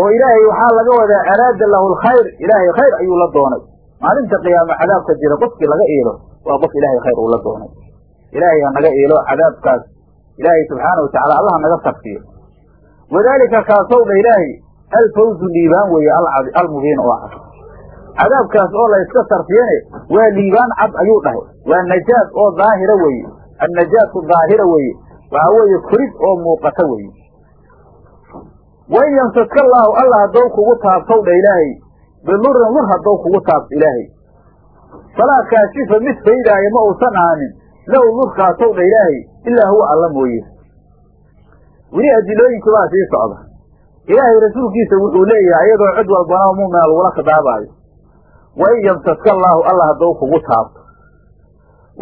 Oo ilaahay waxaa laga wadaa araada lahu lkhayr ilaahay khayr ayuu la doonay maalinta qiyaamo cadaabka jira qofkii laga iilo waa qof ilaahay khayr uu la doonay. Ilaahay ha naga iilo cadaabkaas ilaahay subxaana wa tacala allah naga sarfiyo wadaalika kaasow dha ilaahay alfawzu liibaan weeye almubiin oo cad cadaabkaas oo la yska sarfiyane waa liibaan cad ayuu dhahay. Waa najaad oo daahira weeye. Annajaatu daahira weeye. Waxaa weeye korid oo muuqata weeye. Wain yamsaska allaahu alla haddou kugu taabtow dha ilaahay bidurin lur haddou kugu taabto ilaahay. Falaa kaashifa mid faydaayo ma uusan ahaanin. Lahu lurkaasow ilaahay. Ilaa huwa alla mooye. Weli adilooyinkii baa sii socda. Ilaahay rasuulkiisa wuxuu leeyahay iyadoo cid walbana muumina lagula khidaabaayo wain yamsaska allaahu alla haddou kugu taabto.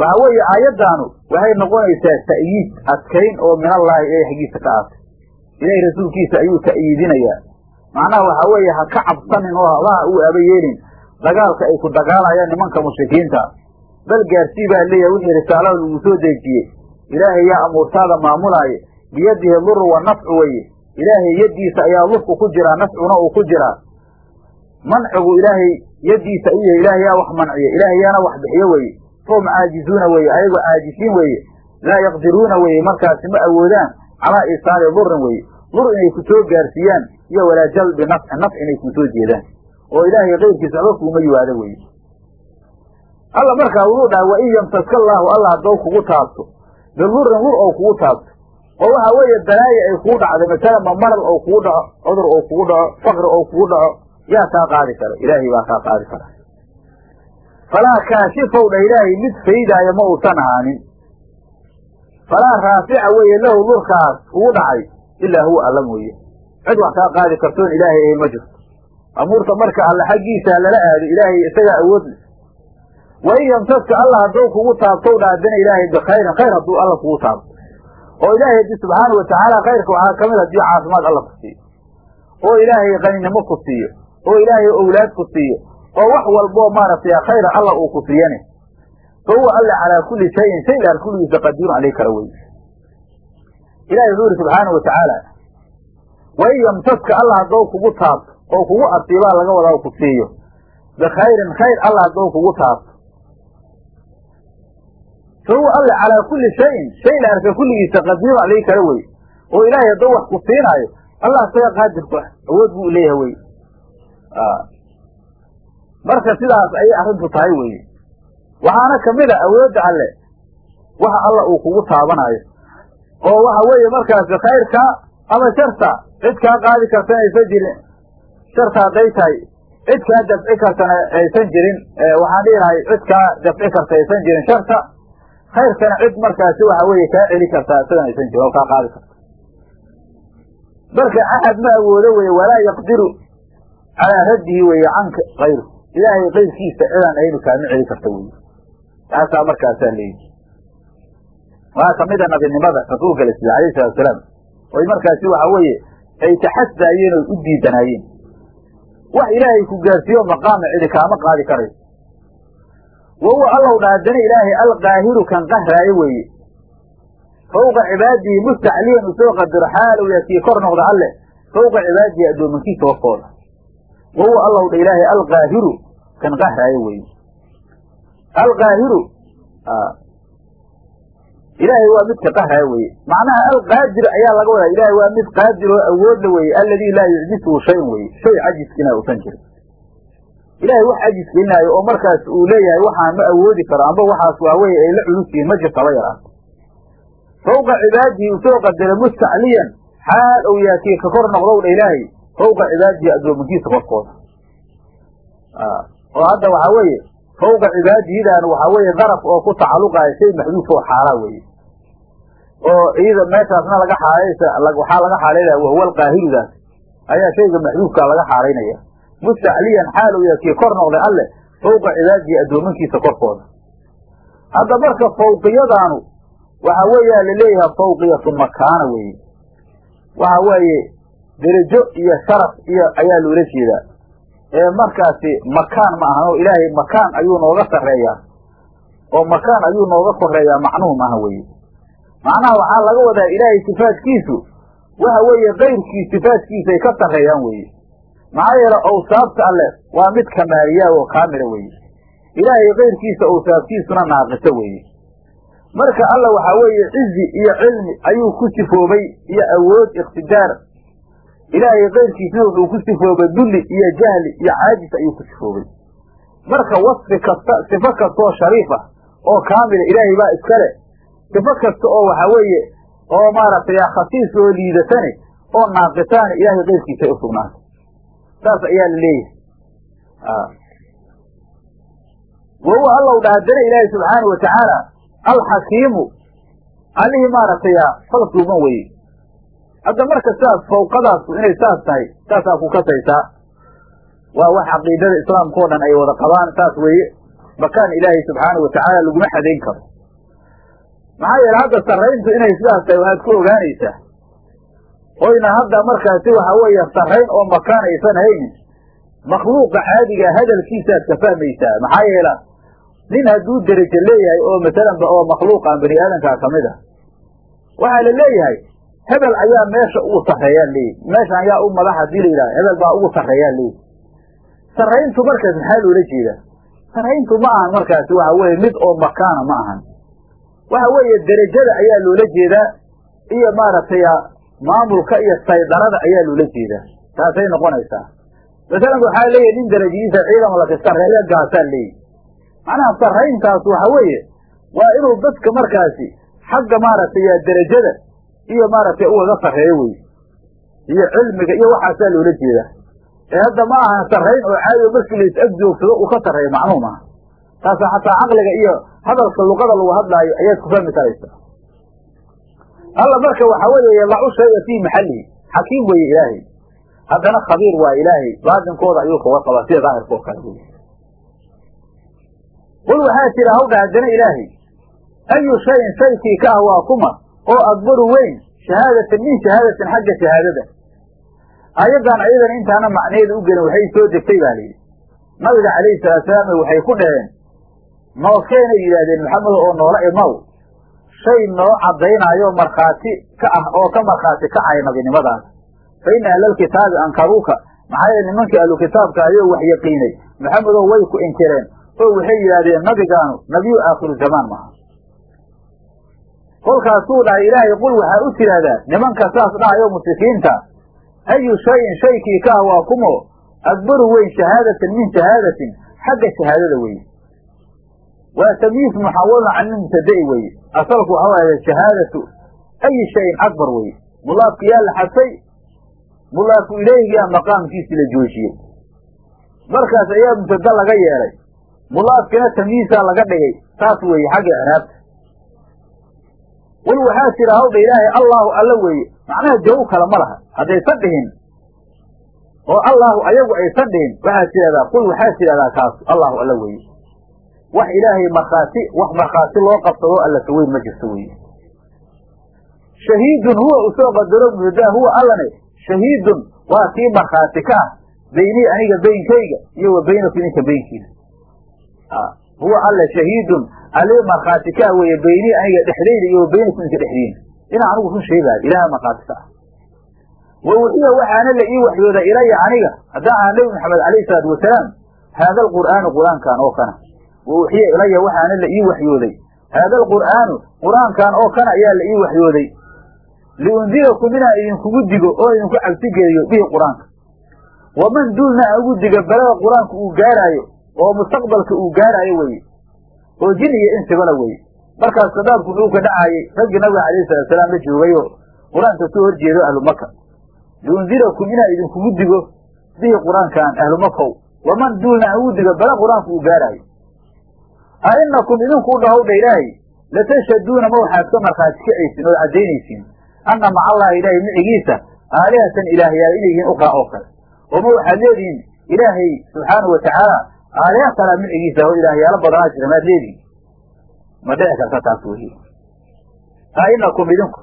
Waxaa weeye aayaddaanu waxay noqonaysaa ta'yiid adkayn oo minallaahi ee xaggiisa ka aatay ilaahay rasuulkiisa ayuu ta'yiidinayaa macnaha waxaa weeye ha ka cabsanin oo habaha uu aba yeelin dagaalka ay ku dagaalayaan nimanka mushrikiinta. Bal gaarsii baa leeyahay wixii risaalada lagu soo dejiyey ilaahay yaa amuurtaada maamulaaye biyadihi luru wa nafcu weye ilaahay yaddiisa ayaa lurku ku jiraa nafcuna uu ku jiraa mancigu ilaahay yaddiisa u yahay ilaahay yaa wax manciya ilaahay yaana wax bixiyo weye fahum caajizuuna weye ayagoo caajisiin weeye. Laa yaqdiruuna weye markaasi ma awoodaan calaa isaali durin weye dur inay ku soo gaarsiiyaan iyo walaa jalbi nafci nafc inay ku soo jeedaan. oo ilaahay keyrkiisa waxba kuuma yiwaado weye alla markaa wuxuu dhahay wain yamsaska allaahu alla haddou kugu taabto. Bidurin lur ou kugu taabto. Oo waxaa weeye balaaya ay kugu dhacday masalan ma maral ou kugu dhaco cudur ou kugu dhaco fakri ou kugu dhaco yaa kaa qaadi kara ilaahay baa kaa qaadi kara. Falaa kaashifow dha ilaahay mid faydaayo ma uusan ahaanin. Falaa raafica weeye lahu lurkaas kugu dhacay ilaa huwa alla mooye cid wax kaa qaadi kartoon ilaahay ahayn ma jirto. Amuurta marka alle xaggiisa lala aado ilaahay isagaa awood leh wain yamsaska alla hadduu kugu taabtow dhaadana ilaahay bikhayrin khayr hadduu alla kugu taabto. Oo ilaahay haddii subxaana watacaala khayrka waxaa ka mid haddii caafimaad alla ku siiyo. Oo ilaahay qaninimo ku siiyo. Oo ilaahay owlaad ku siiyo. Oo wax walboo maaragtay khayra alla uu ku siiyane fa huwa alla calaa kulli shayin shay dhaar kulligiisa qadiirun alay kala wey ilahay wuxuu yidhi subxaana watacaala wain yamsaska alla hadduu kugu taabto oo kugu asiibaa laga wadaa ku siiyo bikhayrin khayr alla hadduu kugu taabto fa huwa alla calaa kulli shayin shay la arka kulligiisa qadiirun alay kala wey. Oo ilaahay hadduu wax ku siinaayo allah isaga qaadirku ah awood buu leeyahay wey. Marka sidaas ayay arrintu tahay weye waxaana ka mid a awoodda alle waxa alla uu kugu taabanayo. Oo waxa weeye markaasi khayrka ama sharta cid kaa qaadi kartana aysan jirin. Sharta hadday tahay. Cid kaa dafci kartana aysan jirin. Waxaan dhihi cid kaa dafci karta aysan jirin. Sharta khayrkana cid markaasi waxa weeye kaa celi kartaa isagan aysan jirin oo kaa qaadi karta. Marka axad ma awoodo weye walaa yaqdiru calaa raddihi weeye canka kayru ilaahay kayrkiisa cidaan aynu kaama celi karta weye taasaa markaasaa leeyihi waxaa kamida nabinimada rasuulka la siiyey alayhi salaam. Oy markaasi waxa weeye ay taxasdaayeen oy u diidanaayeen. Wax ilaahay ku gaarsiiyo maqaama cidi kaama qaadi karayso wa huwa allow dhaadana ilaahay alqaahiru kan qahraayo weeye. Fawqa cibaadihi mustacliyan u soo qadaro xaal uu yakii kor noqda alle fawqa cibaadihi addoomankiisa hortooda wa huwa allow dha ilaahay alqaahiru kan qahraayo weeye. Alqaahiru ilaahay waa midka qahraayo weye macnaha alqaadir ayaa laga wadaa. Ilaahay waa mid qaadir oo awoodla weye alladii laa yucjisuhu shayan weye shay cajiskina usan jirin ilaahay wax cajis gelinaayo oo markaas uu leeyahay waxaan ma awoodi karo amba waxaas waaweye ay la culus yihiin ma jirtaba yaraato fawqa cibaadihi u soo qadara mustacliyan xaal ou yaakii ka kor noqdow dha ilaahay. Fawqa cibaadihi addoomankiisa korkooda. Oo hadda waxaa weeye fawqa cibaadihidan waxaa weeye daraf oo ku tacaluqayo shay maxduuf oo xaalaa weeye. Oo iyada meeshaasna laga xaalaysa waxaa laga xaalaynaya wahuwa alqaahirudaas ayaa shayga maxduufka laga xaalaynaya mustacliyan xaal uu yaakii kor noqday alle fawqa cibaadihi addoomankiisa korkooda. Hadda marka fawqiyadaanu waxa weeyaa la leeyahay fawqiyatu makaana weeye. Waxa weeye derajo iyo sharaf iyo ayaa loola jeedaa ee markaasi makaan ma ahan oo ilaahay makaan ayuu nooga sarreeyaa oo makaan ayuu nooga koreeyaa macnuhu maaha weye macnaha waxaa laga wadaa ilaahay sifaadkiisu. Waxa weeye kayrkii sifaadkiisa ay ka sarreeyaan weye maxaa yeele awsaabta alle waa mid kamaaliyaa oo kaamila weye ilaahay kayrkiisa awsaabtiisuna naaqisa weeye. Marka alla waxaa weeye cizi iyo cilmi ayuu ku sifoobay iyo awood iqtidaar ilaahay kayrkiisna wuxuu ku sifoobay dulli iyo jahli iyo caajis ayuu ku sifoobay. Marka wasfi kasta sifo kastaoo shariif ah oo kaamila ilaahay baa iskale sifo kasta oo waxaa weeye oo maaragtay khasiis oo liidatane oo naaqisaane ilaahay kayrkiisay u sugnaatay. Saas ayaa la leeyahay. Wahuwa allow dha ilaahay subxaana wa tacaala alxakiimu allihii maaragtay falsuuban weye hadda marka sidaas fawqadaasu inay saas tahay saasaa ku kasaysaa waa wax caqiidada islaamka o dhan ay wada qabaan saas weeye. Makaan ilaahay subxaana wa tacaala laguma xadayn karo. Maxaa yeele hadda sarrayntu inay sidaas tahay waxaad ku ogaanaysaa. Oyna hadda markaasi waxa weeye sarrayn oo makaan aysan haynin makhluuqa caadiga hadalkiisaad ka fahmaysaa. Maxaa yeela nin hadduu derajo leeyahay oo masalanba oo makhluuqan bani aadamkaa ka mid ah waxaa la leeyahay hebel ayaa meesha ugu sarreeyaa leeyahy meeshan ayaa u madax haddii hebel baa ugu sarreeyaa leeyahy sarrayntu markaas maxaa loola jeedaa? Sarrayntu ma ahan markaasi waxa weeye mid oo makaana ma ahan. Waxa weeye derajada ayaa loola jeedaa iyo maaragtay maamulka iyo saydarada ayaa loola jeedaa. Taasay noqonaysaa. Masalan waxaa leeyahy nin derajadiisa ciidama laki sarreele gaasaa leeyahy macnaha sarrayntaas waxa weeye waa inuu dadka markaasi xagga maaragtay derajada iyo maaragtay ugaga sarreeyo wey iyo cilmiga iyo waxaasaa loola jeedaa ee hadda ma ahan sarrayn oo caadi markii lais ag joogsado uu ka sarreeyo macnuu maaha taasa xataa caqliga iyo hadalka luqada lagu hadlaayo ayaad ku fahmi karaysaa alla marka waxa weeye yadacu shaya fii maxallihi xakiim weeye ilaahay. Haddana khabiir waa ilaahay. Baatinkooda ayuu kaga qabaa sida daahirkoo kale wey qul waxaa jira hawdha haddana ilaahay. Ayu shayin shaykii ka ah waa kuma oo akbaru weyn shahaadatan min shahaadatin xagga shahaadada. Ayaddan ayadan intaana macnaheeda u gelin waxay soo degtay baa layidhi nabiga calayhi salaatusalaam waxay ku dhaheen nookeenay yidhaahdeen maxamed oo noola imaw shay noo caddaynaayo markhaati ka ah oo ka markhaati kacaya nabinimadaas fa ina ahlalkitaabi ankaruuka. Maxaa yeele nimankii ahlukitaabka ayoo wax yaqiinay. Maxamedoo way ku inkireen oo waxay yidhaahdeen nabigaanu nabiyu aakhiru zamaan maaha kolkaasuu dhahay ilaahay qul waxaa u tidhaahdaa nimanka saas dhahayo mushrikiinta ayu shayin shaykii ka ah waa kumo? Akbaru weyn shahaadatan min shahaadatin xagga shahaadada weye waa tamyiis muxawalun can ilmubtada'i weye asalku waxaa waaya shahaadatu ayi shayin akbar weye mulaafki yaa la xadfay mulaafu ileyhiyaa maqaamkiisi la joojiyey. Markaas ayaa mubtada laga yeelay. Mulaafkina tamyiisaa laga dhigay saas weeye xagga icraabta qul waxaa jira hawdha ilaahay allaahu alla weeye macnaha jawu kale ma laha haddaysan dhihin oo allaahu ayagu aysan dhihin waxaad tidhahdaa qul waxaad tidhahdaa kaas allaahu alla weeye wax ilaahay markhaati wax markhaati loo qabsadoo alla ka weyn ma jirto weye shahiidun huwa u soo qadaro mubtadaa huwa allane shahiidun waa kii markhaati ka ah beynii aniga beynkayga iyo wa beynaku idinka beynkiina huwa alle shahiidun alii markhaati ka weeye beynii aniga dhexdayda iyo wa beynaku idinka dhexdiina inaa anigu run sheegaayo ilaaha markhaati ka ah. Wa uxiya waxaana la ii waxyooda ilaya aniga. Haddaan aha nebi maxamed alayhi salaatu wasalaam haada alqur'aanu qur'aankan oo kana. Wa uxiya ilaya waxaana la ii waxyooday. Haada alqur'aanu qur'aankan oo kana ayaa la ii waxyooday. Liundirakum inaan idinkugu digo oo idinku cabsigeliyo bihi qur'aanka. Waman duulna aan ugu diga balada qur'aanku uu gaaraayo oo mustaqbalka uu gaaraayo weye oo jin iyo insibana weye markaas khadaabku wuxuu ka dhacaayey raggii nabiga alayhi salaatusalaam la joogay oo qur'aanka soo horjeedo ahlu maka liundirakum inaan idinkugu digo bihi qur'aankan ahlu makow waman duulna aan ugu digo bala qur'aanku uu gaaraayo. A inakum idinku dhahowdha ilaahay latashhaduuna ma waxaad ka markhaati kacaysin ood caddaynaysiin anna maca allahi ilaahay micigiisa aalihatan ilaahyaal inay yihiin uqraa oo kale oo ma waxaad leedihiin ilaahay subxaanahu watacaala aaliha kalaa micigiisa oo ilaahyaalo badanaa jira maad leedihiin ma dhici karta taas weyi a inakum idinku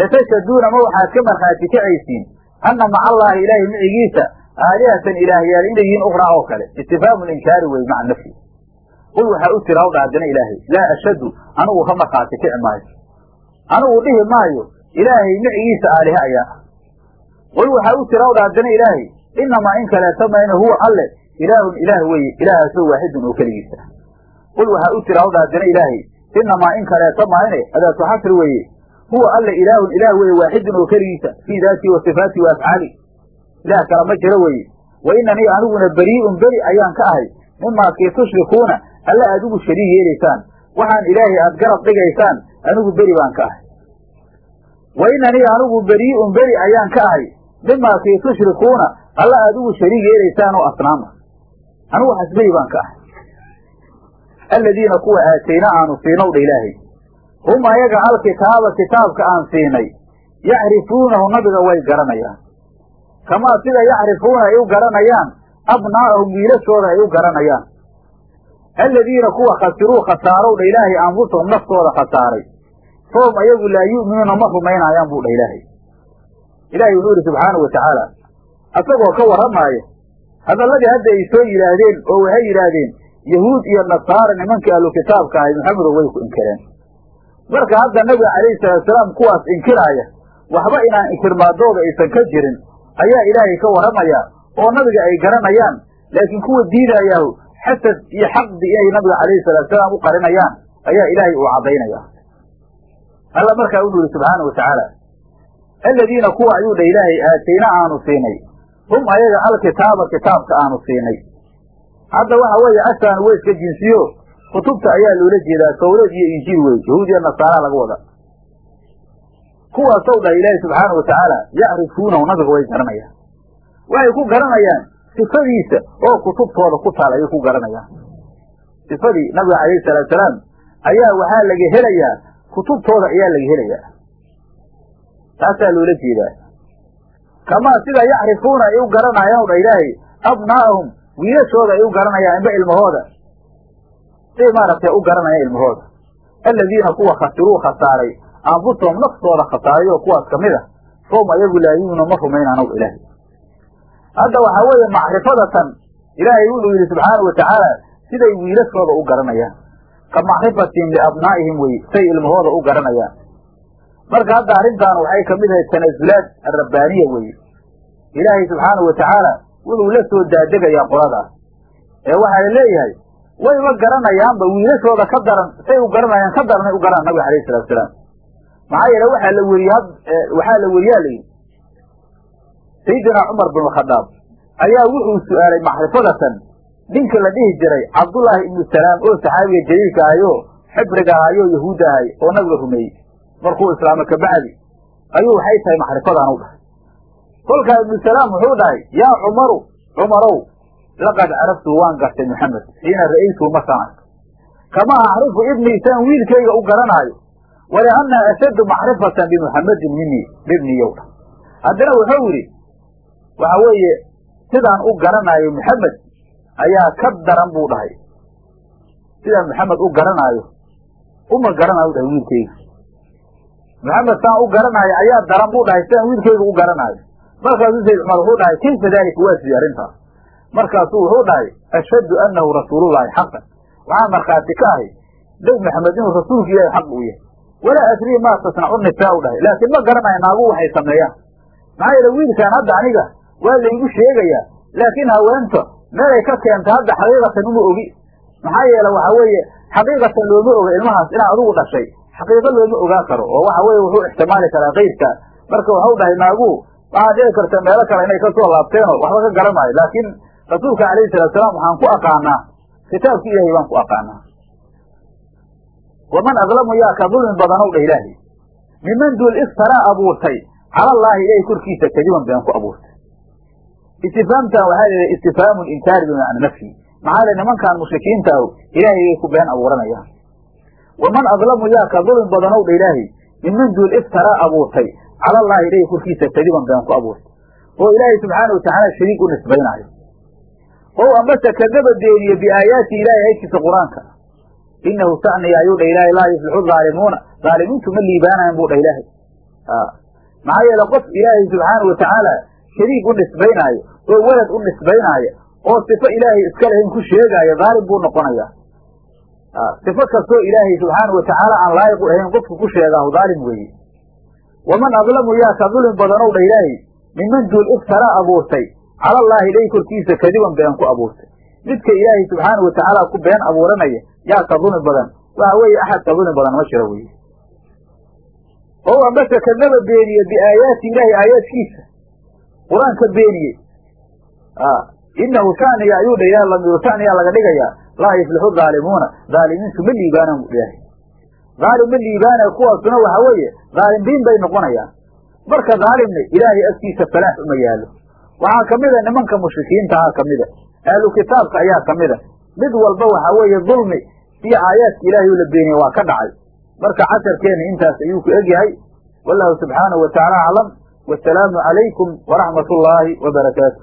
latashhaduuna ma waxaad ka markhaati kacaysiin anna maca allahi ilaahay micigiisa aalihatan ilaahyaal inay yihiin uqraa oo kale. Istifhaamu linkaari wey maca nafyi. Qul waxaa u tira hawdha haddana ilaahay laa ashhadu anigu ka markhaati kici maayo. Anigu dhihi maayo ilaahay micigiisa aalihe ayaa. Ah qul waxaa u tira hawdha ilaahay inamaa in kaleeto mayna huwa alle ilaahun ilaah weeye ilaahaasoo waaxidun oo keligiisa. Qul waxaa u tira hawdha haddana ilaahay inamaa in kaleeto mayne adaatu xasri weeye huwa alle ilaahun ilaah weeye waaxidun oo keligiisa fii daatii wa sifaatii wa afcaali. Ilaah kale ma jiro weeye wa inanii aniguna berii'un beri ayaan ka ahay mimaa kii tushrikuuna alle aad ugu shariig yeelaysaan. Waxaan ilaahay aad garab dhigaysaan anigu beri baan ka ahay. Wa inanii anigu berii'un beri ayaan ka ahay mimaa kii tushrikuuna alle aad ugu shariig yeelaysaan oo asnaama anigu waxaas beri baan ka ahay aladiina kuwa aatayna aanu siinow dha ilaahay. Hum ayaga alkitaaba kitaabka aan siinay yacrifuunahu nabiga way garanayaan. Kamaa sida yacrifuuna ay u garanayaan abnaa'ahum wiilashooda ay u garanayaan. Aladiina kuwa khasiruu khasaarow dha ilaahay anfusahum naftooda khasaaray. Fahum ayagu laa yu'minuuna ma rumaynaayaan buu dha ilaahay ilahay wuxuu yidhi subxaanau watacaala asagoo ka warramaayo hadalladii hadda ay soo yidhaahdeen oo waxay yidhaahdeen yahuud iyo nasaara nimankii ahlu kitaabka ahay maxamedo way ku inkireen. Marka hadda nabiga calayhi salaatusalaam kuwaas inkiraaya waxba inaan inkirmaadooda aysan ka jirin ayaa ilaahay ka warramaya oo nabiga ay garanayaan. Laakiin kuwa diidayaahu xasad iyo xaqdi inay nabiga calayhi salaatusalaam u qarinayaan ayaa ilaahay uu caddaynaya. Alla markaa wuxu yidhi subxaana wa tacaala aladiina kuwa ayuu dha ilaahay aatayna aanu siinay hum ayaga alkitaaba kitaabka aanu siinay. Hadda waxa weeye ashaanu way iska jinsiyo kutubta ayaa loola jeedaa tawreed iyo injiil wey yahuud iyo nasaara laga wada kuwaasow dhah ilaahay subxaana wa tacaala yacrifuunahu nabiga way garanayaan. Waxay ku garanayaan sifadiisa oo kutubtooda ku taal ayay ku garanayaan. Sifadii nabiga calayhi salaatusalaam ayaa waxaa laga helayaa kutubtooda ayaa laga helayaa. Taasaa loola jeedaa kamaa sida yacrifuuna ay u garanayaan dha ilaahay abnaa'ahum wiilashooda ay u garanayaan imba ilmahooda. Siday maaragtay u garanayaan ilmahooda. Aladiina kuwa khasiruu khasaaray. Anfusahum naftooda khasaaray oo kuwaas ka mid a fahum ayagu laa yu'minu ma rumaynaanow ilaahay. Hadda waxaa weeye macrifadatan. Ilaahay wuxuu yidhi subxaana wa tacaala siday wiilashooda u garanayaan ka macrifatihim liabnaa'ihim weye say ilmahooda u garanayaan marka hadda arrintan waxay ka mid ahayd tanazulaad arabbaaniya weye ilaahay subxaana wa tacaala wuxuu la soo daadegayaa qoladaas ee waxaa la leeyahay wayba garanayaanba wiilashooda ka daran say u garanayaan ka daranay u garanaan nabiga alayh salatu salaam. Maxaa yeele waxaa la weriyey waxaa la weriyaa layidhi sayidina cumar bin khadaab ayaa wuxuu su'aalay macrifadatan. Ninka la dhihi jiray cabdullaahi ibnu salaam oo saxaabiga jaliilka ahayo xibriga ahayo yahuud ahay oo nabiga rumeeyey markuu islaamo kabacdi ayuu waxay tahay macrifadan u dhahay. Kolkaa ibnu salaam wuxuu dhahay yaa cumaru cumarow laqad caraftu waan gartay maxamed xiina ra'aytuu markaan arkay kamaa acrifu ibnii saan wiilkayga u garanaayo waliannaa ashaddu macrifatan bimuxamedin minii bibniyow dhah haddana wuxuu yidhi waxa weeye sidaan u garanaayo maxamed ayaa ka daran buu dhahay. Sidaan maxamed u garanaayo uma garanayo u dhahay wiilkayga maxamed saan u garanaayo ayaa daran buu dhahay sidaan wiilkayga u garanaayo markaasuu sayd cumar wuxuu dhahay kayfa daalika? Waa sidii arrintaas markaasuu wuxuu dhahay ashhadu annahu rasuulullaahi xaqan waxaa markhaati ka ahay nebi maxamed inuu rasuulka ilaahi xaq uu yahay. Walaa adrii maa tasnacu nisaa u dhahay. Laakiin ma garanayo naagu waxay sameeyaan. Maxaa yeele wiilkaan hadda aniga waa laygu sheegayaa. Laakiin haweenta meelay ka keenta hadda xaqiiqatan uma ogi. Maxaa yeele waxa weeye xaqiiqatan looma oga ilmahaas inaa adigu dhashay xaqiiqo looma ogaan karo oo waxa weeye wuxuu ixtimaali karaa keyrka marka waxau dhahay naagu waxaa dhici karta meelo kale inay ka soo laabteenoo waxba ka garanaayo laakiin rasuulka alayhi salatu salaam waxaan ku aqaanaa kitaabki ilahay baan ku aqaanaa. Waman adlamu yaa ka dulmi badanow dha ilaahay. Miman duul iftaraa abuurtay cala allaahi ilahay korkiisa kadiban been ku abuurtay. Istifaamtan waxaa yidhaha istifhaamu inkaari bimacna nafyi maxaa le nimankan mushrikiinta ah ilaahay bay ku been abuuranayaan waman adlamu yaa ka dulmi badanow dha ilaahay miman duul iftaraa abuurtay cala allaahi ilahay korkiisa kadiban been ku abuurtay oo ilaahay subxaana watacaala shariik u nisbaynaayo ow ambase kadaba beeniye biaayaati ilaahay aykiisa qur'aanka inahu saniya ayuu dha ilaahay laa yuflixu aalimuuna aalimiintu ma liibaanayan buu dha ilaahay maxaa yeele qof ilaahay subxaana watacaala shariik u nisbaynaayo oo welad u nisbaynaayo oo sifo ilaahay iska lahayn ku sheegaayo dhaalim buu noqonaya sifo kastoo ilaahay subxaana watacaala aan laayiq u ahayn qofku ku sheegaahu dhaalim weeye waman adlamu yaa ka dulmi badanow dha ilaahay miman duul iftaraa abuurtay. Cala allaahi ilahi korkiisa kadiban been ku abuurtay. Midka ilaahay subxaana watacaala ku been abuuranaya yaa ka dulmi badan. Waxa weeye axad ka dulmi badan ma jiro weye oo ambase kadaba beeniye biaayaati ilaahi aayaadkiisa. Qur'aanka beeniye. Inahu shaniya ayuu dha lamiru shaniyaa laga dhigayaa laa yuflixu dhaalimuuna dhaalimiintu ma liibaanaan bu ilaahay dhaalim ma liibaanaya kuwaasuna waxa weeye dhaalimbiin bay noqonayaan. Marka dhaalimna ilaahay agtiisa falaax uma yaalo waxaa kamida nimanka mushrikiintaha kamida ahlu kitaabka ayaa kamida mid walba waxa weeye dulmi iyo aayaadka ilaahay la beeniye waa ka dhacay. Marka casharkeena intaas ayuu ku egyahay. Wallahu subxaanahu watacaala aclam wasalaamu calaykum waraxmat ullaahi wabarakaatu